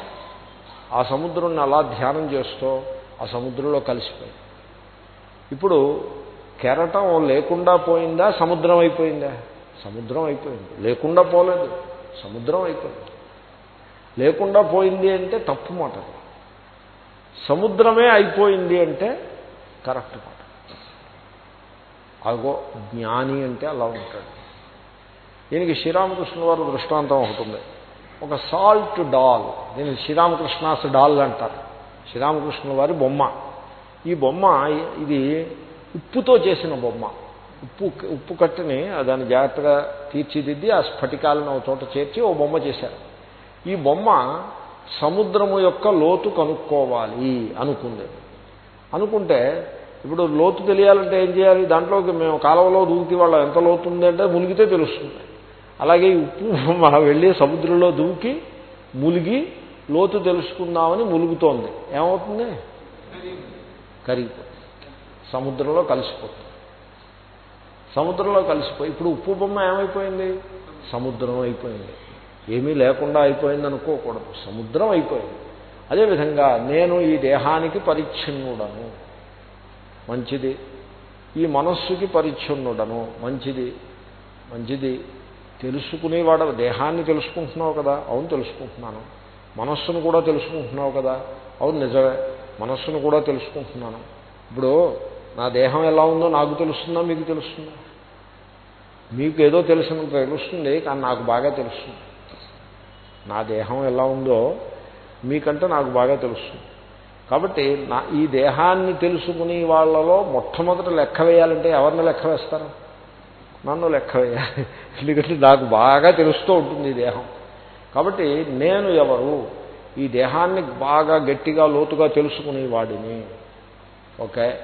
ఆ సముద్రుణ్ణి అలా ధ్యానం చేస్తూ ఆ సముద్రంలో కలిసిపోయి. ఇప్పుడు కెరటం లేకుండా పోయిందా? సముద్రం అయిపోయిందా? సముద్రం అయిపోయింది. లేకుండా పోలేదు. సముద్రం అయిపోయింది. లేకుండా పోయింది అంటే తప్పు మాట. సముద్రమే అయిపోయింది అంటే కరెక్ట్ మాట. అగో జ్ఞాని అంటే అలా ఉంటాడు. దీనికి శ్రీరామకృష్ణ వారు దృష్టాంతం ఒకటి ఉంది. ఒక సాల్ట్ డాల్ దీనికి శ్రీరామకృష్ణాస్ డాల్ అంటారు. శ్రీరామకృష్ణ వారి బొమ్మ. ఈ బొమ్మ ఇది ఉప్పుతో చేసిన బొమ్మ. ఉప్పు ఉప్పు కట్టిని దాన్ని జాగ్రత్తగా తీర్చిదిద్ది ఆ స్ఫటికాలను ఒక చోట చేర్చి ఓ బొమ్మ చేశారు. ఈ బొమ్మ సముద్రము యొక్క లోతు కనుక్కోవాలి అనుకుంది. అనుకుంటే ఇప్పుడు లోతు తెలియాలంటే ఏం చేయాలి? దాంట్లోకి మేము కాలువలో దూకి వాళ్ళ. ఎంత లోతు ఉంది అంటే మునిగితే తెలుస్తుంది. అలాగే ఉప్పు బొమ్మ వెళ్ళి సముద్రంలో దూకి ములిగి లోతు తెలుసుకుందామని ములుగుతోంది. ఏమవుతుంది? కరిగిపోతుంది సముద్రంలో కలిసిపోతుంది. సముద్రంలో కలిసిపోయి ఇప్పుడు ఉప్పు బొమ్మ ఏమైపోయింది? సముద్రం అయిపోయింది. ఏమీ లేకుండా అయిపోయింది అనుకోకూడదు. సముద్రం అయిపోయింది. అదేవిధంగా నేను ఈ దేహానికి పరిచ్ఛిన్నుడను. మంచిది. ఈ మనస్సుకి పరిచ్ఛిన్నుడను. మంచిది. మంచిది. తెలుసుకునేవాడ దేహాన్ని తెలుసుకుంటున్నావు కదా? అవును తెలుసుకుంటున్నాను. మనస్సును కూడా తెలుసుకుంటున్నావు కదా? అవును నిజమే. మనస్సును కూడా తెలుసుకుంటున్నాను. ఇప్పుడు నా దేహం ఎలా ఉందో నాకు తెలుస్తుందా? మీకు తెలుస్తుందా? మీకు ఏదో తెలిసిన తెలుస్తుంది కానీ నాకు బాగా తెలుస్తుంది. నా దేహం ఎలా ఉందో మీకంటే నాకు బాగా తెలుస్తుంది. కాబట్టి నా ఈ దేహాన్ని తెలుసుకుని వాళ్ళలో మొట్టమొదట లెక్క వేయాలంటే ఎవరిని లెక్క వేస్తారు? నన్ను లెక్క వేయాలి. ఎందుకంటే నాకు బాగా తెలుస్తూ ఉంటుంది ఈ దేహం. కాబట్టి నేను ఎవరు? ఈ దేహాన్ని బాగా గట్టిగా లోతుగా తెలుసుకునేవాడిని ఓకే?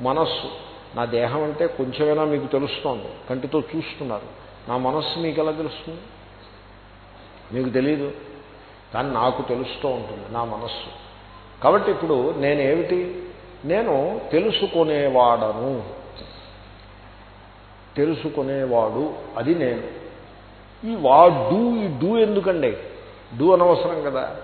మనస్సు. నా దేహం అంటే కొంచెమైనా మీకు తెలుస్తోంది. కంటితో చూస్తున్నారు. నా మనస్సు మీకు ఎలా తెలుస్తుంది? మీకు తెలీదు. కానీ నాకు తెలుస్తూ ఉంటుంది నా మనస్సు. కాబట్టి ఇప్పుడు నేనేమిటి? నేను తెలుసుకునేవాడను. తెలుసుకునేవాడు అది నేను. ఈ వాడు ఈ డూ ఎందుకండి? డూ అనవసరం కదా.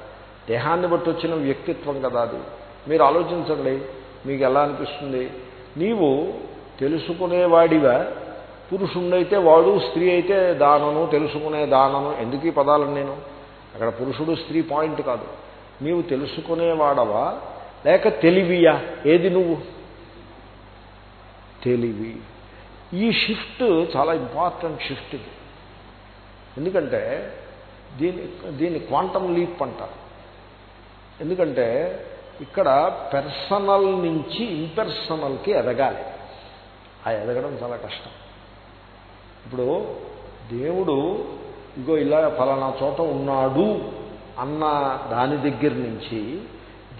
దేహాన్ని బట్టి వచ్చిన వ్యక్తిత్వం కదా అది. మీరు ఆలోచించండి మీకు ఎలా అనిపిస్తుంది? నీవు తెలుసుకునేవాడివా? పురుషుణ్ణైతే వాడు స్త్రీ అయితే దానను తెలుసుకునే దానను. ఎందుకు ఈ పదాలను నేను? అక్కడ పురుషుడు స్త్రీ పాయింట్ కాదు. నీవు తెలుసుకునేవాడవా? లేక తెలివియా? ఏది నువ్వు? తెలివి. ఈ షిఫ్ట్ చాలా ఇంపార్టెంట్ షిఫ్ట్ ఇది. ఎందుకంటే దీని దీన్ని క్వాంటమ్ లీప్ అంటారు. ఎందుకంటే ఇక్కడ పెర్సనల్ నుంచి ఇంపెర్సనల్కి ఎదగాలి. ఆ ఎదగడం చాలా కష్టం. ఇప్పుడు దేవుడు ఇగో ఇలా ఫలానా చోట ఉన్నాడు అన్న దాని దగ్గర నుంచి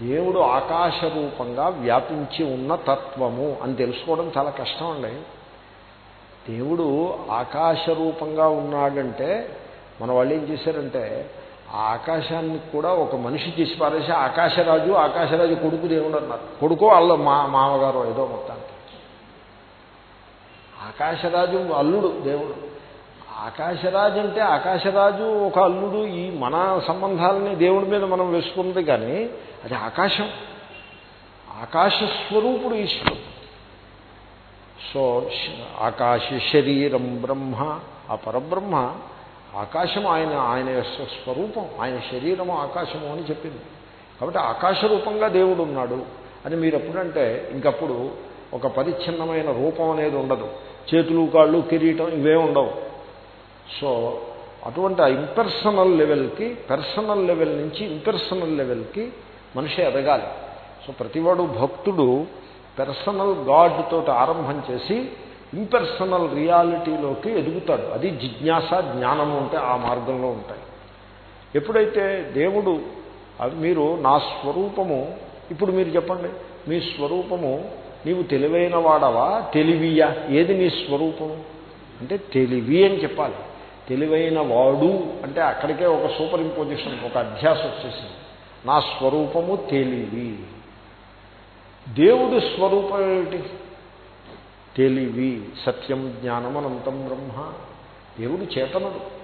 దేవుడు ఆకాశ రూపంగా వ్యాపించి ఉన్న తత్వము అని తెలుసుకోవడం చాలా కష్టం అండి దేవుడు ఆకాశ రూపంగా ఉన్నాడంటే మన వాళ్ళు ఏం చేశారంటే ఆ ఆకాశాన్ని కూడా ఒక మనిషి చేసి పారేసి ఆకాశరాజు ఆకాశరాజు కొడుకు దేవుడు అన్నారు. కొడుకో వాళ్ళ మా మామగారు ఏదో మొత్తానికి. ఆకాశరాజు అల్లుడు దేవుడు. ఆకాశరాజు అంటే ఆకాశరాజు ఒక అల్లుడు ఈ మన సంబంధాలని దేవుడి మీద మనం వేసుకున్నది కానీ అది ఆకాశం. ఆకాశస్వరూపుడు ఈశ్వరుడు. సో ఆకాశ శరీరం బ్రహ్మ ఆ పరబ్రహ్మ ఆకాశం ఆయన ఆయన స్వరూపం ఆయన శరీరము ఆకాశము అని చెప్పింది. కాబట్టి ఆకాశ రూపంగా దేవుడు ఉన్నాడు అని మీరు ఎప్పుడంటే ఇంకప్పుడు ఒక పరిచ్ఛిన్నమైన రూపం అనేది ఉండదు. చేతులు కాళ్ళు కిరీటం ఇవే ఉండవు. సో అటువంటి ఆ ఇంపర్సనల్ లెవెల్కి పర్సనల్ లెవెల్ నుంచి ఇంపర్సనల్ లెవెల్కి మనిషి ఎదగాలి. సో ప్రతివాడు భక్తుడు పెర్సనల్ గాడ్ తోటి ఆరంభం చేసి ఇంపెర్సనల్ రియాలిటీలోకి ఎదుగుతాడు. అది జిజ్ఞాస జ్ఞానము అంటే ఆ మార్గంలో ఉంటాయి. ఎప్పుడైతే దేవుడు అది మీరు నా స్వరూపము ఇప్పుడు మీరు చెప్పండి మీ స్వరూపము నీవు తెలివైన వాడవా? తెలివియా? ఏది నీ స్వరూపము? అంటే తెలివి అని చెప్పాలి. తెలివైన వాడు అంటే అక్కడికే ఒక సూపర్ ఇంపోజిషన్ ఒక అధ్యాస వచ్చేసింది. నా స్వరూపము తెలివి. దేవుడి స్వరూపం ఏమిటి? తెలివి సత్యం జ్ఞానం అనంతం బ్రహ్మ. దేవుడు చేతనుడు.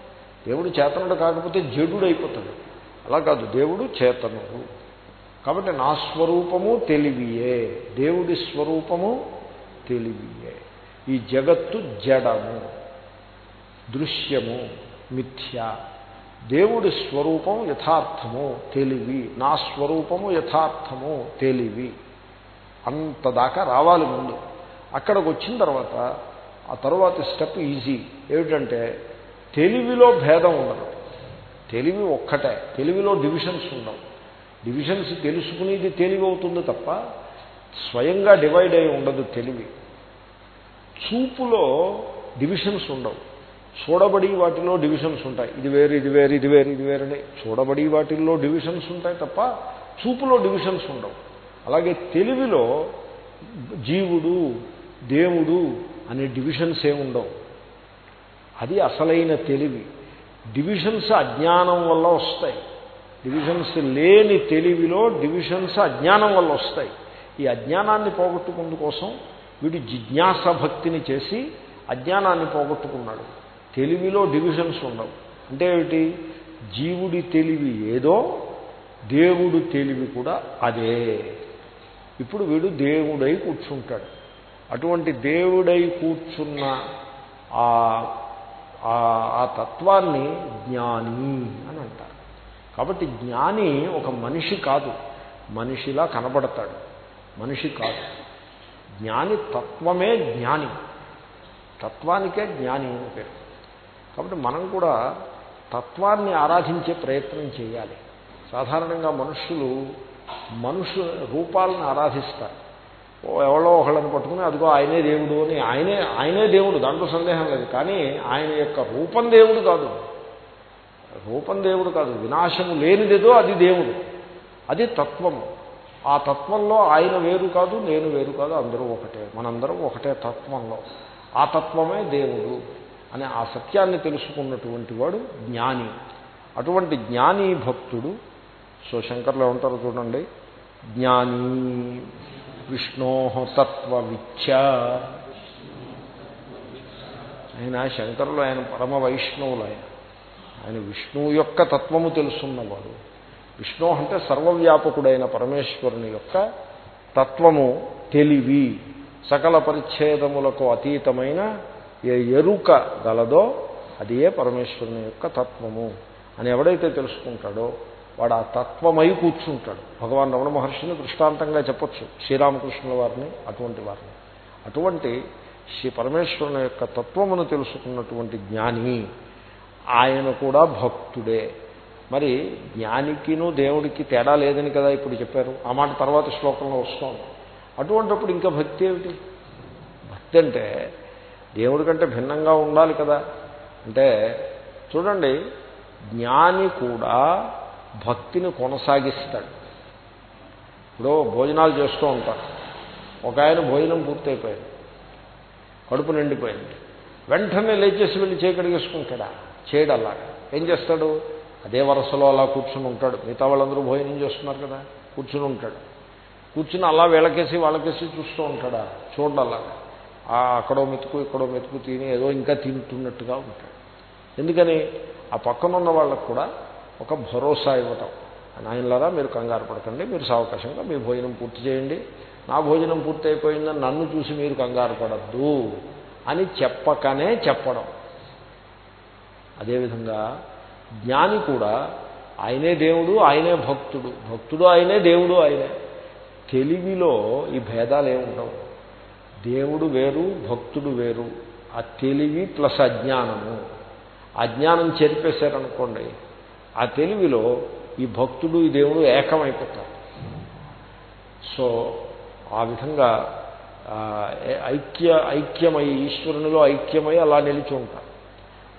దేవుడు చేతనుడు కాకపోతే జడుడు అయిపోతాడు అలా కాదు దేవుడు చేతనుడు. కాబట్టి నా స్వరూపము తెలివియే. దేవుడి స్వరూపము తెలివియే. ఈ జగత్తు జడము దృశ్యము మిథ్య. దేవుడి స్వరూపం యథార్థము తెలివి. నా స్వరూపము యథార్థము తెలివి. అంత దాకా రావాలి ముందు. అక్కడికి వచ్చిన తర్వాత ఆ తర్వాత స్టెప్ ఈజీ. ఏమిటంటే తెలివిలో భేదం ఉండదు. తెలివి ఒక్కటే. తెలివిలో డివిజన్స్ ఉండవు. డివిజన్స్ తెలుసుకునేది తెలివి అవుతుంది తప్ప స్వయంగా డివైడ్ అయి ఉండదు తెలివి. చూపులో డివిజన్స్ ఉండవు. చూడబడి వాటిలో డివిజన్స్ ఉంటాయి. ఇది వేరు ఇది వేరు ఇది వేరు ఇది వేరని చూడబడి వాటిల్లో డివిజన్స్ ఉంటాయి తప్ప చూపులో డివిజన్స్ ఉండవు. అలాగే తెలివిలో జీవుడు దేవుడు అనే డివిజన్స్ ఏముండవు అది అసలైన తెలివి. డివిజన్స్ అజ్ఞానం వల్ల వస్తాయి. డివిజన్స్ లేని తెలివిలో డివిజన్స్ అజ్ఞానం వల్ల వస్తాయి. ఈ అజ్ఞానాన్ని పోగొట్టుకుందు కోసం వీడు జిజ్ఞాస భక్తిని చేసి అజ్ఞానాన్ని పోగొట్టుకున్నాడు. తెలివిలో డివిజన్స్ ఉండవు. అంటే ఏమిటి? జీవుడి తెలివి ఏదో దేవుడు తెలివి కూడా అదే. ఇప్పుడు వీడు దేవుడై కూర్చుంటాడు. అటువంటి దేవుడై కూర్చున్న ఆ తత్వాన్ని జ్ఞాని అని అంటారు. కాబట్టి జ్ఞాని ఒక మనిషి కాదు. మనిషిలా కనబడతాడు. మనిషి కాదు. జ్ఞాని తత్వమే జ్ఞాని. తత్వానికే జ్ఞాని అని పేరు. కాబట్టి మనం కూడా తత్వాన్ని ఆరాధించే ప్రయత్నం చేయాలి. సాధారణంగా మనుషులు మనుషు రూపాలను ఆరాధిస్తారు. ఎవరో ఒకళ్ళని పట్టుకుని అదిగో ఆయనే దేవుడు అని ఆయనే ఆయనే దేవుడు దాంట్లో సందేహం లేదు. కానీ ఆయన యొక్క రూపం దేవుడు కాదు. రూపం దేవుడు కాదు. వినాశము లేనిదేదో అది దేవుడు. అది తత్వము. ఆ తత్వంలో ఆయన వేరు కాదు నేను వేరు కాదు అందరూ ఒకటే. మనందరం ఒకటే తత్వంలో. ఆ తత్వమే దేవుడు అనే ఆ సత్యాన్ని తెలుసుకున్నటువంటి వాడు జ్ఞాని. అటువంటి జ్ఞాని భక్తుడు సో శంకర్లు ఏమంటారు చూడండి. జ్ఞాని విష్ణో తత్వవిచ్చ ఆయన శంకరులు ఆయన పరమ వైష్ణవులు ఆయన. ఆయన విష్ణువు యొక్క తత్వము తెలుసున్నవాడు. విష్ణు అంటే సర్వవ్యాపకుడైన పరమేశ్వరుని యొక్క తత్వము తెలివి. సకల పరిచ్ఛేదములకు అతీతమైన ఏ ఎరుక గలదో అది ఏ పరమేశ్వరుని యొక్క తత్వము అని ఎవడైతే తెలుసుకుంటాడో వాడు ఆ తత్వమై కూర్చుంటాడు. భగవాన్ రమణ మహర్షిని దృష్టాంతంగా చెప్పొచ్చు. శ్రీరామకృష్ణుల వారిని అటువంటి వారిని. అటువంటి శ్రీ పరమేశ్వరుని యొక్క తత్వమును తెలుసుకున్నటువంటి జ్ఞాని ఆయన కూడా భక్తుడే. మరి జ్ఞానికిను దేవుడికి తేడా లేదని కదా ఇప్పుడు చెప్పారు. ఆ మాట తర్వాత శ్లోకంలో వస్తుంది. అటువంటిప్పుడు ఇంకా భక్తి ఏమిటి? భక్తి అంటే దేవుడి కంటే భిన్నంగా ఉండాలి కదా. అంటే చూడండి జ్ఞాని కూడా భక్తిని కొనసాగిస్తాడు. ఇప్పుడు భోజనాలు చేస్తూ ఉంటారు ఒక ఆయన భోజనం పూర్తయిపోయింది. కడుపు నిండిపోయింది. వెంటనే లేచేసి వెళ్ళి చేకడిగేసుకుంటాడా చేయడు అలా ఏం చేస్తాడు? అదే వరుసలో అలా కూర్చుని ఉంటాడు. మిగతా వాళ్ళందరూ భోజనం చేస్తున్నారు కదా కూర్చుని ఉంటాడు. కూర్చుని అలా వీళ్ళకేసి వాళ్ళకేసి చూస్తూ ఉంటాడా? చూడండి అలాగా. అక్కడో మెతుకు ఇక్కడో మెతుకు తిని ఏదో ఇంకా తింటున్నట్టుగా ఉంటాడు. ఎందుకని? ఆ పక్కనున్న వాళ్ళకు కూడా ఒక భరోసా ఇవ్వటం. నాయనలారా మీరు కంగారు పడకండి మీరు సావకాశంగా మీ భోజనం పూర్తి చేయండి. నా భోజనం పూర్తయిపోయిందని నన్ను చూసి మీరు కంగారు పడద్దు అని చెప్పకనే చెప్పడం. అదేవిధంగా జ్ఞాని కూడా ఆయనే దేవుడు ఆయనే భక్తుడు. భక్తుడు ఆయనే దేవుడు ఆయనే. తెలివిలో ఈ భేదాలు ఏముండవు దేవుడు వేరు భక్తుడు వేరు. ఆ తెలివి ప్లస్ అజ్ఞానము. అజ్ఞానం చెరిపేశారనుకోండి ఆ తెలివిలో ఈ భక్తుడు ఈ దేవుడు ఏకమైపోతారు. సో ఆ విధంగా ఐక్య ఐక్యమై ఈశ్వరునిలో ఐక్యమై అలా నిలిచి ఉంటారు.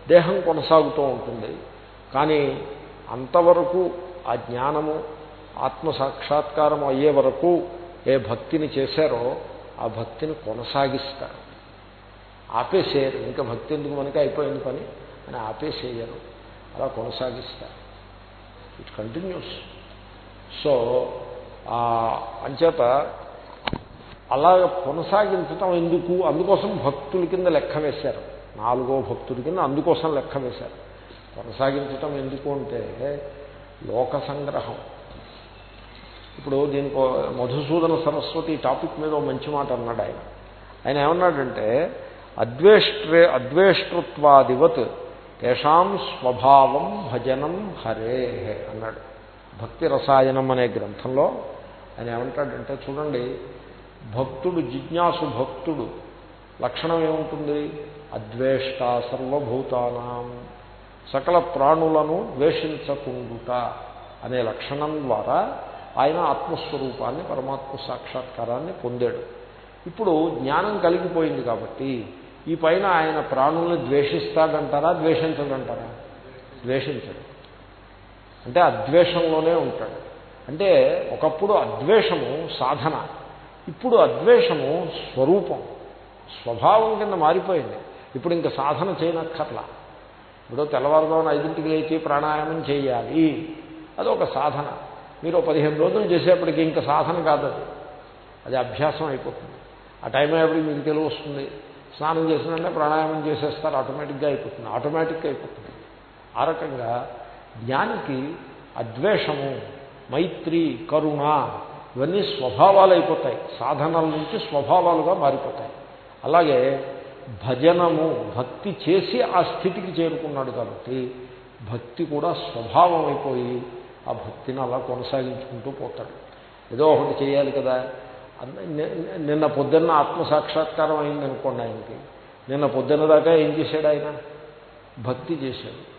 దేహం కొనసాగుతూ ఉంటుంది. కానీ అంతవరకు ఆ జ్ఞానము ఆత్మసాక్షాత్కారం అయ్యే వరకు ఏ భక్తిని చేశారో ఆ భక్తిని కొనసాగిస్తారు. ఆపేసేయరు. ఇంకా భక్తి ఎందుకు మనకి అయిపోయింది పని? అని ఆపేసేయరు. అలా కొనసాగిస్తారు. ఇట్ కంటిన్యూస్ సో అంచేత అలాగ కొనసాగించటం ఎందుకు? అందుకోసం భక్తుల కింద లెక్క వేశారు. నాలుగో భక్తుడి కింద అందుకోసం లెక్క వేశారు. కొనసాగించటం ఎందుకు అంటే లోక సంగ్రహం. ఇప్పుడు దీనికి మధుసూదన సరస్వతి టాపిక్ మీద మంచి మాట అన్నాడు ఆయన ఆయన ఏమన్నాడంటే అద్వేష్ట్రే అద్వేష్టృత్వాదివత్ తేషాం స్వభావం భజనం హరే అన్నాడు. భక్తి రసాయనం అనే గ్రంథంలో ఆయన ఏమంటాడంటే చూడండి భక్తుడు జిజ్ఞాసు భక్తుడు లక్షణం ఏముంటుంది? అద్వేష్ట సర్వభూతానాం సకల ప్రాణులను ద్వేషించకుండుట అనే లక్షణం ద్వారా ఆయన ఆత్మస్వరూపాన్ని పరమాత్మ సాక్షాత్కారాన్ని పొందాడు. ఇప్పుడు జ్ఞానం కలిగిపోయింది కాబట్టి ఈ పైన ఆయన ప్రాణుల్ని ద్వేషిస్తాడంటారా ద్వేషించడంటారా? ద్వేషించడు. అంటే అద్వేషంలోనే ఉంటాడు. అంటే ఒకప్పుడు అద్వేషము సాధన. ఇప్పుడు అద్వేషము స్వరూపం. స్వభావం కింద మారిపోయింది. ఇప్పుడు ఇంకా సాధన చేయనక్కర్లా. ఇప్పుడు తెల్లవారుదామని ఐదింటికి లేచి ప్రాణాయామం చేయాలి. అది ఒక సాధన. మీరు పదిహేను రోజులు చేసేప్పటికి ఇంకా సాధన కాదు అది అది అభ్యాసం అయిపోతుంది. ఆ టైం అయ్యేప్పటికి మీకు తెలివి వస్తుంది. స్నానం చేసినంటే ప్రాణాయామం చేసేస్తారు ఆటోమేటిక్గా అయిపోతుంది. ఆటోమేటిక్గా అయిపోతుంది. ఆ రకంగా జ్ఞానికి అద్వేషము మైత్రి కరుణ ఇవన్నీ స్వభావాలు అయిపోతాయి. సాధనల నుంచి స్వభావాలుగా మారిపోతాయి. అలాగే భజనము భక్తి చేసి ఆ స్థితికి చేరుకున్నాడు కాబట్టి భక్తి కూడా స్వభావం అయిపోయి ఆ భక్తిని అలా కొనసాగించుకుంటూ పోతాడు. ఏదో ఒకటి చేయాలి కదా. నిన్న పొద్దున్న ఆత్మసాక్షాత్కారం అయిందనుకోండి ఆయనకి. నిన్న పొద్దున్న దాకా ఏం చేశాడు ఆయన? భక్తి చేశాడు.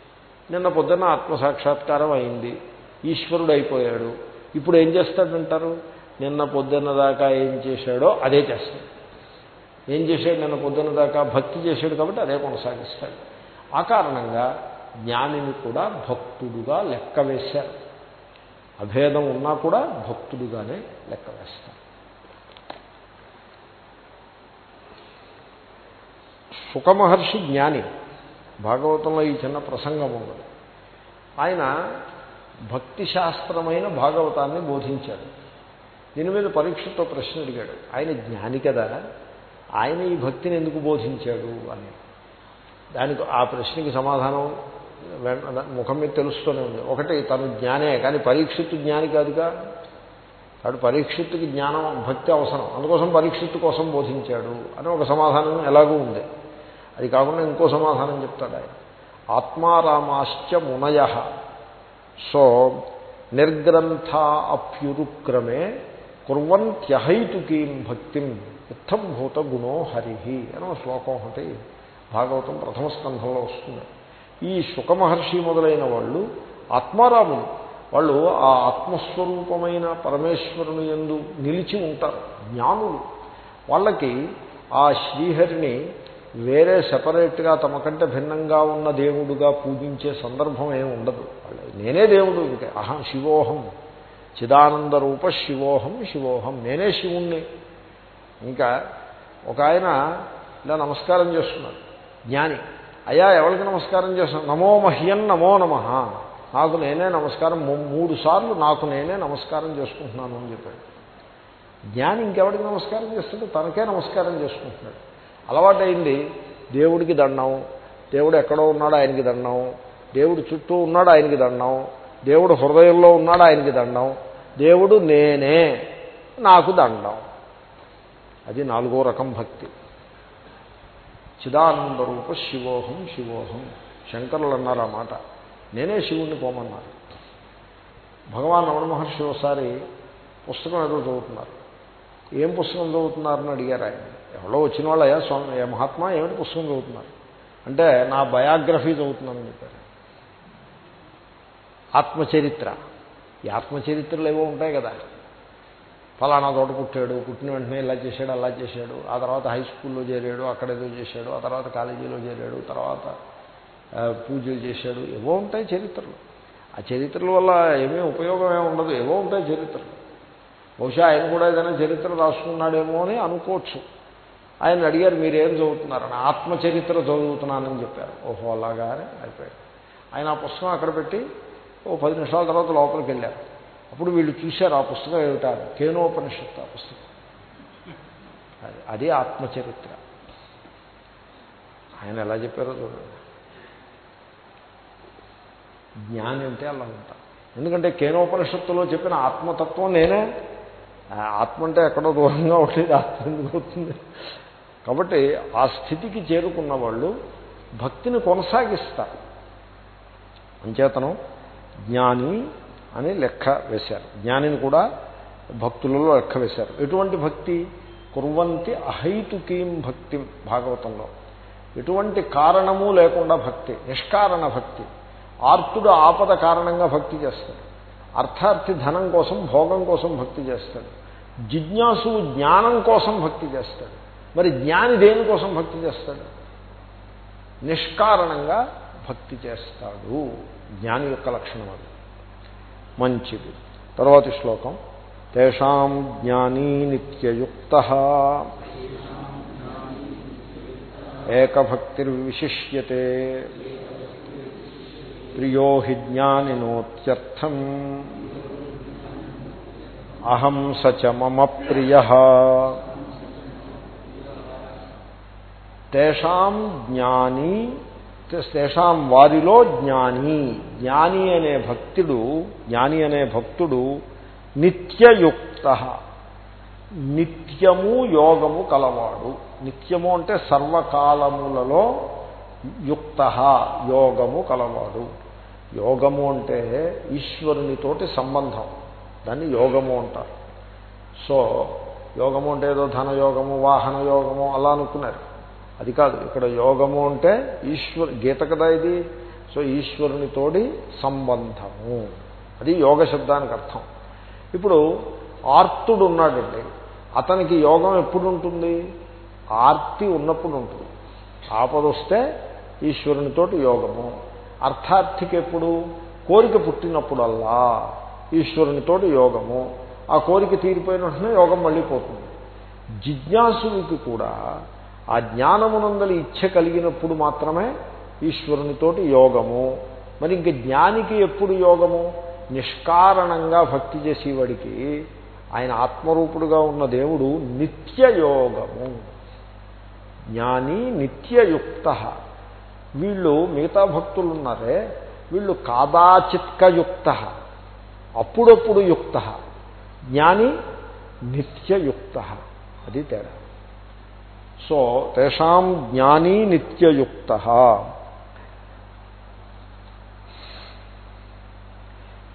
నిన్న పొద్దున్న ఆత్మసాక్షాత్కారం అయింది. ఈశ్వరుడు అయిపోయాడు. ఇప్పుడు ఏం చేస్తాడంటారు? నిన్న పొద్దున్న దాకా ఏం చేశాడో అదే చేస్తాడు. ఏం చేశాడు? నిన్న పొద్దున్న దాకా భక్తి చేశాడు కాబట్టి అదే కొనసాగిస్తాడు. ఆ కారణంగా జ్ఞానిని కూడా భక్తుడుగా లెక్క వేశారు. అభేదం ఉన్నా కూడా భక్తుడుగానే లెక్క వేస్తారు. సుఖమహర్షి జ్ఞాని. భాగవతంలో ఈ చిన్న ప్రసంగం ఉన్నది ఆయన భక్తి శాస్త్రమైన భాగవతాన్ని బోధించాడు. దీని మీద పరీక్షతో ప్రశ్న అడిగాడు. ఆయన జ్ఞాని కదా. ఆయన ఈ భక్తిని ఎందుకు బోధించాడు అని. దానికి ఆ ప్రశ్నకి సమాధానం ముఖం మీద తెలుస్తూనే ఉంది. ఒకటి తను జ్ఞానే కానీ పరీక్షిత్తు జ్ఞాని కాదుగా. కాబట్టి పరీక్షిత్తుకి జ్ఞానం భక్తి అవసరం. అందుకోసం పరీక్షిత్తు కోసం బోధించాడు అని ఒక సమాధానం ఎలాగూ ఉంది. అది కాకుండా ఇంకో సమాధానం చెప్తాడు ఆయన. ఆత్మారామాశ్చ మునయ. సో నిర్గ్రంథ అప్యురుక్రమే కుర్వంత్యహైతుకీం భక్తిం ఇత్తంభూత గుణో హరి అని శ్లోకం ఒకటి భాగవతం ప్రథమ స్కంధంలో వస్తుంది. ఈ శుకమహర్షి మొదలైన వాళ్ళు ఆత్మారాములు వాళ్ళు ఆ ఆత్మస్వరూపమైన పరమేశ్వరుని ఎందు నిలిచి ఉంటారు జ్ఞానులు. వాళ్ళకి ఆ శ్రీహరిని వేరే సపరేట్గా తమకంటే భిన్నంగా ఉన్న దేవుడుగా పూజించే సందర్భం ఏమి ఉండదు. నేనే దేవుడు ఇంకా. అహం శివోహం. చిదానంద రూప శివోహం శివోహం. నేనే శివుణ్ణి. ఇంకా ఒక ఆయన ఇలా నమస్కారం చేస్తున్నాడు. జ్ఞాని. అయ్యా ఎవరికి నమస్కారం చేస్తున్నాను నమో మహ్యం నమో నమ. నాకు నేనే నమస్కారం మూడు సార్లు నాకు నేనే నమస్కారం చేసుకుంటున్నాను అని చెప్పాడు. జ్ఞాని ఇంకెవరికి నమస్కారం చేస్తాడు? తనకే నమస్కారం చేసుకుంటున్నాడు. అలవాటైంది. దేవుడికి దండం దేవుడు ఎక్కడో ఉన్నాడు ఆయనకి దండం దేవుడు చుట్టూ ఉన్నాడు ఆయనకి దండం దేవుడు హృదయంలో ఉన్నాడు ఆయనకి దండం దేవుడు నేనే నాకు దండం. అది నాలుగో రకం భక్తి. చిదానంద రూప శివోహం శివోహం. శంకరులు అన్నారు ఆ మాట. నేనే శివుణ్ణి పోమన్నారు భగవాన్ రమణ మహర్షి ఒకసారి పుస్తకం ఏదో చదువుతున్నారు. ఏం పుస్తకం చదువుతున్నారని అడిగారు ఆయన. ఎవరో వచ్చిన వాళ్ళయ్యా స్వామి ఏ మహాత్మా ఏమిటి పుస్తకం చదువుతున్నారు? అంటే నా బయోగ్రఫీ చదువుతున్నానని చెప్పారు. ఆత్మచరిత్ర. ఈ ఆత్మచరిత్రలు ఏవో ఉంటాయి కదా. ఫలానా తోట పుట్టాడు పుట్టిన వెంటనే ఇలా చేశాడు అలా చేశాడు ఆ తర్వాత హై స్కూల్లో చేరాడు అక్కడ ఏదో చేశాడు ఆ తర్వాత కాలేజీలో చేరాడు తర్వాత పూజలు చేశాడు ఏవో ఉంటాయి చరిత్రలు. ఆ చరిత్రల వల్ల ఏమీ ఉపయోగం ఏమి ఉండదు ఏవో ఉంటాయి చరిత్రలు. బహుశా ఆయన కూడా ఏదైనా చరిత్ర రాసుకున్నాడేమో అని అనుకోవచ్చు. ఆయన అడిగారు మీరేం చదువుతున్నారని? ఆత్మచరిత్ర చదువుతున్నానని చెప్పారు. ఓహో అలాగా? అని అయిపోయాడు ఆయన ఆ పుస్తకం అక్కడ పెట్టి ఓ పది నిమిషాల తర్వాత లోపలికి వెళ్ళారు. అప్పుడు వీళ్ళు చూశారు ఆ పుస్తకం ఏమిటా కేనోపనిషత్తు ఆ పుస్తకం. అది అదే ఆత్మచరిత్ర. ఆయన ఎలా చెప్పారో చూడండి. జ్ఞాని అంటే అలా ఉంటారు. ఎందుకంటే కేనోపనిషత్తులో చెప్పిన ఆత్మతత్వం నేనే. ఆత్మ అంటే ఎక్కడో దూరంగా ఉండేది. ఆత్మ ఎందుకు అవుతుంది కాబట్టి ఆ స్థితికి చేరుకున్న వాళ్ళు భక్తిని కొనసాగిస్తారు. అంచేతనం జ్ఞాని అని లెక్క వేశారు. జ్ఞానిని కూడా భక్తులలో లెక్క వేశారు. ఎటువంటి భక్తి? కుర్వంతి అహైతుకీం భక్తి భాగవతంలో. ఎటువంటి కారణము లేకుండా భక్తి నిష్కారణ భక్తి. ఆర్తుడు ఆపద కారణంగా భక్తి చేస్తాడు. అర్థార్థి ధనం కోసం భోగం కోసం భక్తి చేస్తాడు. జిజ్ఞాసు జ్ఞానం కోసం భక్తి చేస్తాడు. మరి జ్ఞాని దేనికోసం భక్తి చేస్తాడు? నిష్కారణంగా భక్తి చేస్తాడు. జ్ఞాని యొక్క లక్షణం అది. మంచిది. తర్వాతి శ్లోకం. తేషాం జ్ఞానీ నిత్యయుక్త. ఏకభక్తిర్విశిష్యతే. ప్రియో హి జ్ఞానినోత్యర్థం. అహం సచ మమ ప్రియ. తేషాం జ్ఞాని తేషాం వారిలో జ్ఞాని. జ్ఞాని అనే భక్తుడు జ్ఞాని అనే భక్తుడు నిత్యయుక్త. నిత్యము యోగము కలవాడు. నిత్యము అంటే సర్వకాలములలో యుక్త యోగము కలవాడు. యోగము అంటే ఈశ్వరునితోటి సంబంధం. దాన్ని యోగము అంటారు. సో యోగము అంటే ఏదో ధనయోగము వాహన యోగము అలా అనుకున్నారు. అది కాదు ఇక్కడ యోగము అంటే ఈశ్వర్ గీత కదా ఇది? సో ఈశ్వరునితోటి సంబంధము. అది యోగ శబ్దానికి అర్థం. ఇప్పుడు ఆర్తుడు ఉన్నాడండి. అతనికి యోగం ఎప్పుడు ఉంటుంది ఆర్తి ఉన్నప్పుడు ఉంటుంది ఆపదొస్తే ఈశ్వరునితోటి యోగము. అర్థార్థికి ఎప్పుడు? కోరిక పుట్టినప్పుడల్లా ఈశ్వరునితోటి యోగము. ఆ కోరిక తీరిపోయిన వెంటనే యోగం మళ్ళీ పోతుంది. జిజ్ఞాసునికి కూడా ఆ జ్ఞానమునందలి ఇచ్చ కలిగినప్పుడు మాత్రమే ఈశ్వరునితోటి యోగము. మరి ఇంక జ్ఞానికి ఎప్పుడు యోగము? నిష్కారణంగా భక్తి చేసేవాడికి ఆయన ఆత్మరూపుడుగా ఉన్న దేవుడు నిత్యయోగము. జ్ఞాని నిత్యయుక్త. వీళ్ళు మిగతా భక్తులు ఉన్నారే వీళ్ళు కాదాచిత్కయుక్త. అప్పుడప్పుడు యుక్త. జ్ఞాని నిత్యయుక్త. అది తేడా. సో తేషాం జ్ఞానీ నిత్యయుక్త.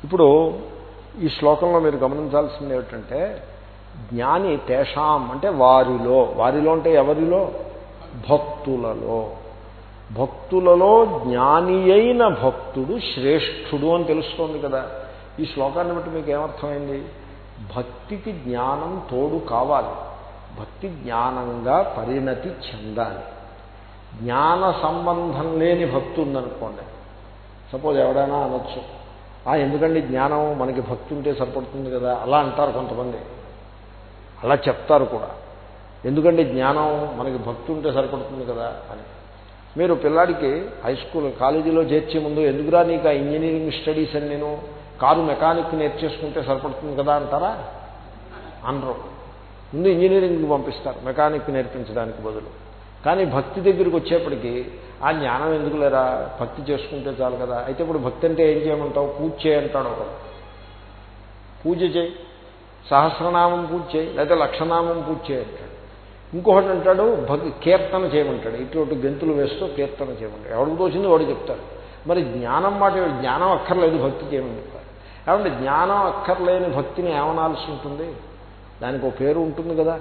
ఇప్పుడు ఈ శ్లోకంలో మీరు గమనించాల్సింది ఏమిటంటే జ్ఞాని తేషాం అంటే వారిలో. వారిలో అంటే ఎవరిలో? భక్తులలో. భక్తులలో జ్ఞాని అయిన భక్తుడు శ్రేష్ఠుడు అని తెలుస్తోంది కదా. ఈ శ్లోకాన్ని బట్టి మీకు ఏమర్థమైంది? భక్తికి జ్ఞానం తోడు కావాలి. భక్తి జ్ఞానంగా పరిణతి చెందాలి. జ్ఞాన సంబంధం లేని భక్తి ఉందనుకోండి సపోజ్ ఎవడైనా అనొచ్చు ఆ ఎందుకండి జ్ఞానం మనకి భక్తి ఉంటే సరిపడుతుంది కదా? అలా అంటారు కొంతమంది. అలా చెప్తారు కూడా. ఎందుకంటే జ్ఞానం మనకి భక్తి ఉంటే సరిపడుతుంది కదా? అని. మీరు పిల్లాడికి హై స్కూల్ కాలేజీలో చేర్చే ముందు ఎందుకురా నీకు ఆ ఇంజనీరింగ్ స్టడీస్ అని నేను కారు మెకానిక్ నేర్చేసుకుంటే సరిపడుతుంది కదా? అంటారా? అనరు. ముందు ఇంజనీరింగ్కి పంపిస్తారు మెకానిక్ నేర్పించడానికి బదులు. కానీ భక్తి దగ్గరికి వచ్చేప్పటికీ ఆ జ్ఞానం ఎందుకు లేరా భక్తి చేసుకుంటే చాలు కదా. అయితే ఇప్పుడు భక్తి అంటే ఏం చేయమంటావు? పూజ చేయంటాడు ఒకడు. పూజ చేయి. సహస్రనామం పూజ చేయి లేదా లక్షనామం పూజ చేయంటాడు ఇంకొకటి అంటాడు భక్తి కీర్తన చేయమంటాడు. ఇటువంటి గెంతులు వేస్తూ కీర్తన చేయమంటాడు. ఎవడికి తోచింది వాడు చెప్తాడు. మరి జ్ఞానం మాట జ్ఞానం అక్కర్లేదు భక్తి చేయమని చెప్తారు. కాబట్టి జ్ఞానం అక్కర్లేని భక్తిని ఏమనాల్సి ఉంటుంది? దానికి ఒక పేరు ఉంటుంది కదా.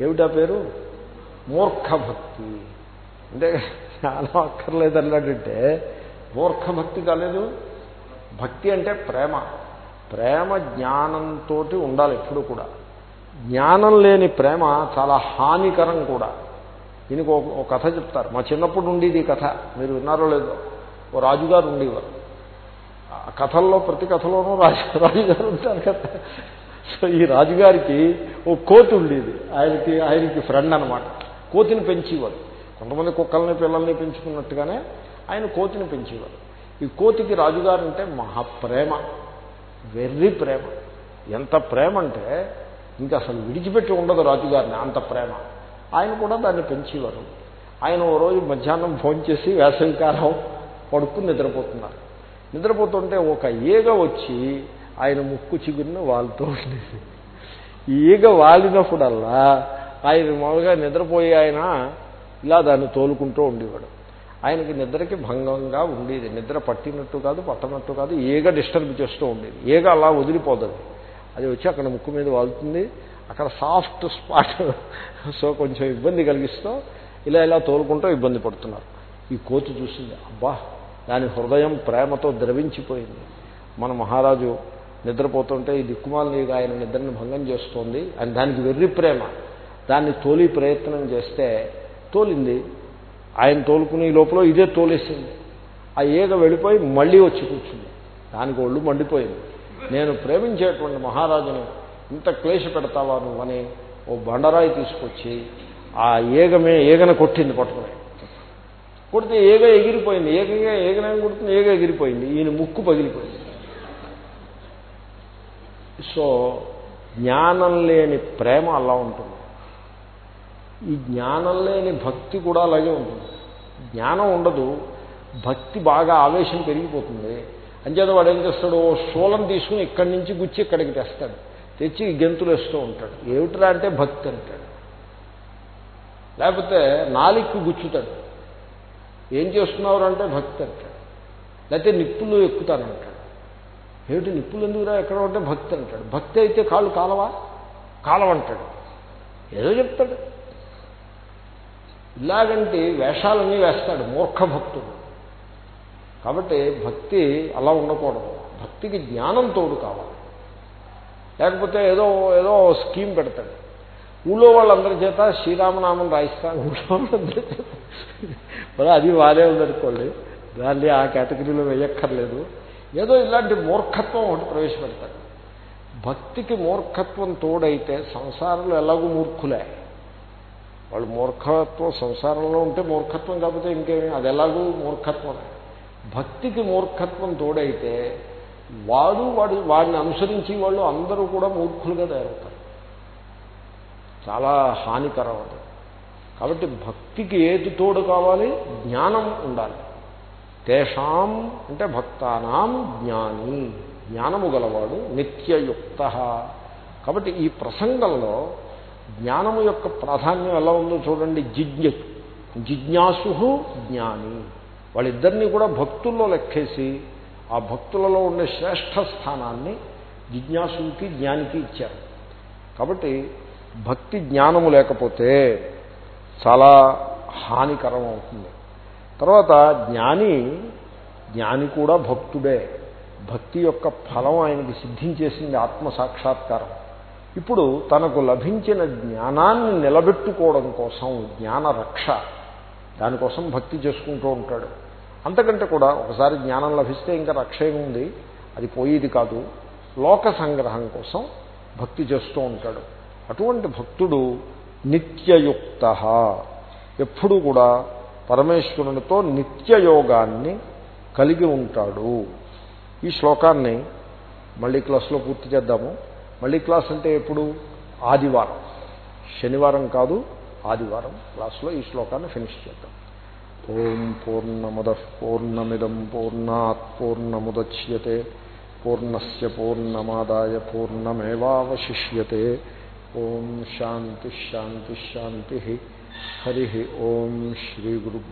ఏమిటా పేరు? మూర్ఖ భక్తి అంటే చాలా అక్కర్లేదు అన్నాడంటే మూర్ఖ భక్తి కాలేదు. భక్తి అంటే ప్రేమ. ప్రేమ జ్ఞానంతో ఉండాలి ఎప్పుడు కూడా. జ్ఞానం లేని ప్రేమ చాలా హానికరం కూడా. దీనికి ఒక కథ చెప్తారు. మా చిన్నప్పుడు ఉండేది కథ. మీరు విన్నారో లేదో? ఓ రాజుగారు ఉండేవారు. ఆ కథల్లో ప్రతి కథలోనూ రాజు రాజుగారు ఉంటారు కదా. సో ఈ రాజుగారికి ఓ కోతి ఉండేది. ఆయనకి ఆయనకి ఫ్రెండ్ అనమాట కోతిని పెంచేవారు. కొంతమంది కుక్కల్ని పిల్లల్ని పెంచుకున్నట్టుగానే ఆయన కోతిని పెంచేవారు. ఈ కోతికి రాజుగారు అంటే మహాప్రేమ. వెర్రి ప్రేమ. ఎంత ప్రేమ అంటే ఇంకా అసలు విడిచిపెట్టి ఉండదు రాజుగారిని అంత ప్రేమ. ఆయన కూడా దాన్ని పెంచేవారు. ఆయన ఓ రోజు మధ్యాహ్నం ఫోన్ చేసి వేసవికాలం పడుకుని నిద్రపోతున్నారు. నిద్రపోతుంటే ఒక ఈగ వచ్చి ఆయన ముక్కు చిగురిన వాళ్ళతో ఉండేది ఈగ వాలినప్పుడల్లా ఆయన మామూలుగా నిద్రపోయి ఆయన ఇలా దాన్ని తోలుకుంటూ ఉండేవాడు. ఆయనకి నిద్రకి భంగంగా ఉండేది. నిద్ర పట్టినట్టు కాదు పట్టనట్టు కాదు ఈగ డిస్టర్బ్ చేస్తూ ఉండేది. ఈగ అలా వదిలిపోతుంది అది వచ్చి అక్కడ ముక్కు మీద వాళ్తుంది అక్కడ సాఫ్ట్ స్పాట్. సో కొంచెం ఇబ్బంది కలిగిస్తూ ఇలా ఇలా తోలుకుంటూ ఇబ్బంది పడుతున్నారు. ఈ కోతి చూసింది అబ్బా దాని హృదయం ప్రేమతో ద్రవించిపోయింది. మన మహారాజు నిద్రపోతుంటే ఈ దిక్కుమాలని ఆయన నిద్రను భంగం చేస్తోంది అని దానికి వెర్రి ప్రేమ. దాన్ని తోలి ప్రయత్నం చేస్తే తోలింది. ఆయన తోలుకునే లోపల ఇదే తోలేసింది. ఆ ఈగ వెళ్ళిపోయి మళ్ళీ వచ్చి కూర్చుంది. దానికి ఒళ్ళు మండిపోయింది. నేను ప్రేమించేటువంటి మహారాజుని ఇంత క్లేశ పెడతావా నువ్వని ఓ బండరాయి తీసుకొచ్చి ఆ ఏగమే ఈగన కొట్టింది పట్టుకుని. కొడితే ఏగ ఎగిరిపోయింది. ఏకంగా ఏగనేం కొడుతుంది? ఏగ ఎగిరిపోయింది. ఈయన ముక్కు పగిలిపోయింది. సో జ్ఞానం లేని ప్రేమ అలా ఉంటుంది. ఈ జ్ఞానం లేని భక్తి కూడా అలాగే ఉంటుంది. జ్ఞానం ఉండదు భక్తి బాగా ఆవేశం పెరిగిపోతుంది. అంచేత వాడు ఏం చేస్తాడు? ఓ శూలం తీసుకుని ఇక్కడి నుంచి గుచ్చి ఇక్కడికి తెస్తాడు. తెచ్చి గెంతులు వేస్తూ ఉంటాడు. ఏమిట్రా అంటే భక్తి అంటాడు. లేకపోతే నాలిక్కు గుచ్చుతాడు. ఏం చేస్తున్నారు అంటే భక్తి అంటాడు. లేకపోతే నిప్పులు ఎక్కుతానంటాడు. ఏమిటి నిప్పులు ఎందుకురా ఎక్కడ ఉంటే భక్తి అంటాడు. భక్తి అయితే కాళ్ళు కాలవా? కాలవంటాడు. ఏదో చెప్తాడు. ఇలాగంటి వేషాలన్నీ వేస్తాడు మూర్ఖ భక్తుడు. కాబట్టి భక్తి అలా ఉండకూడదు. భక్తికి జ్ఞానం తోడు కావాలి. లేకపోతే ఏదో ఏదో స్కీమ్ పెడతాడు. ఊళ్ళో వాళ్ళందరి చేత శ్రీరామనామం రాయిస్తాను ఊళ్ళో వాళ్ళందరి చేత. మరి అది వారే ఉందనుకోండి. దాన్ని ఆ కేటగిరీలో వేయక్కర్లేదు. ఏదో ఇలాంటి మూర్ఖత్వం ఒకటి ప్రవేశపెడతాడు. భక్తికి మూర్ఖత్వం తోడైతే సంసారంలో ఎలాగూ మూర్ఖులే. వాళ్ళు మూర్ఖత్వం సంసారంలో ఉంటే మూర్ఖత్వం కాకపోతే ఇంకేమి? అది ఎలాగూ మూర్ఖత్వమే. భక్తికి మూర్ఖత్వం తోడైతే వాడు వాడు వాడిని అనుసరించి వాళ్ళు అందరూ కూడా మూర్ఖులుగా తయారవుతారు. చాలా హానికరం అది. కాబట్టి భక్తికి ఏది తోడు కావాలి? జ్ఞానం ఉండాలి. తేషాం అంటే భక్తానాం జ్ఞాని. జ్ఞానము గలవాడు నిత్యయుక్త. కాబట్టి ఈ ప్రసంగంలో జ్ఞానము యొక్క ప్రాధాన్యం ఎలా ఉందో చూడండి. జిజ్ఞ జిజ్ఞాసు జ్ఞాని. వాళ్ళిద్దరినీ కూడా భక్తుల్లో లెక్కేసి ఆ భక్తులలో ఉండే శ్రేష్ఠ స్థానాన్ని జిజ్ఞాసుకి జ్ఞానికి ఇచ్చారు. కాబట్టి భక్తి జ్ఞానము లేకపోతే చాలా హానికరం అవుతుంది. తర్వాత జ్ఞాని జ్ఞాని కూడా భక్తుడే. భక్తి యొక్క ఫలం ఆయనకి సిద్ధించేసింది ఆత్మసాక్షాత్కారం ఇప్పుడు తనకు లభించిన జ్ఞానాన్ని నిలబెట్టుకోవడం కోసం జ్ఞాన రక్ష దానికోసం భక్తి చేసుకుంటూ ఉంటాడు. అంతకంటే కూడా ఒకసారి జ్ఞానం లభిస్తే ఇంకా రక్ష ఉంది అది పోయేది కాదు. లోక సంగ్రహం కోసం భక్తి చేస్తూ ఉంటాడు. అటువంటి భక్తుడు నిత్యయుక్త. ఎప్పుడూ కూడా పరమేశ్వరునితో నిత్యయోగాన్ని కలిగి ఉంటాడు. ఈ శ్లోకాన్ని మళ్ళీ క్లాస్లో పూర్తి చేద్దాము. మళ్ళీ క్లాస్ అంటే ఎప్పుడు? ఆదివారం. శనివారం కాదు ఆదివారం క్లాస్లో ఈ శ్లోకాన్ని ఫినిష్ చేద్దాం. ఓం పూర్ణముద పూర్ణమిదం పూర్ణాత్ పూర్ణముద్యతే పూర్ణస్ పూర్ణమాదాయ పూర్ణమేవాశిష్యతే ఓం శాంతి. శాంతి శాంతి హరి ఓం శ్రీ గురుభ్యో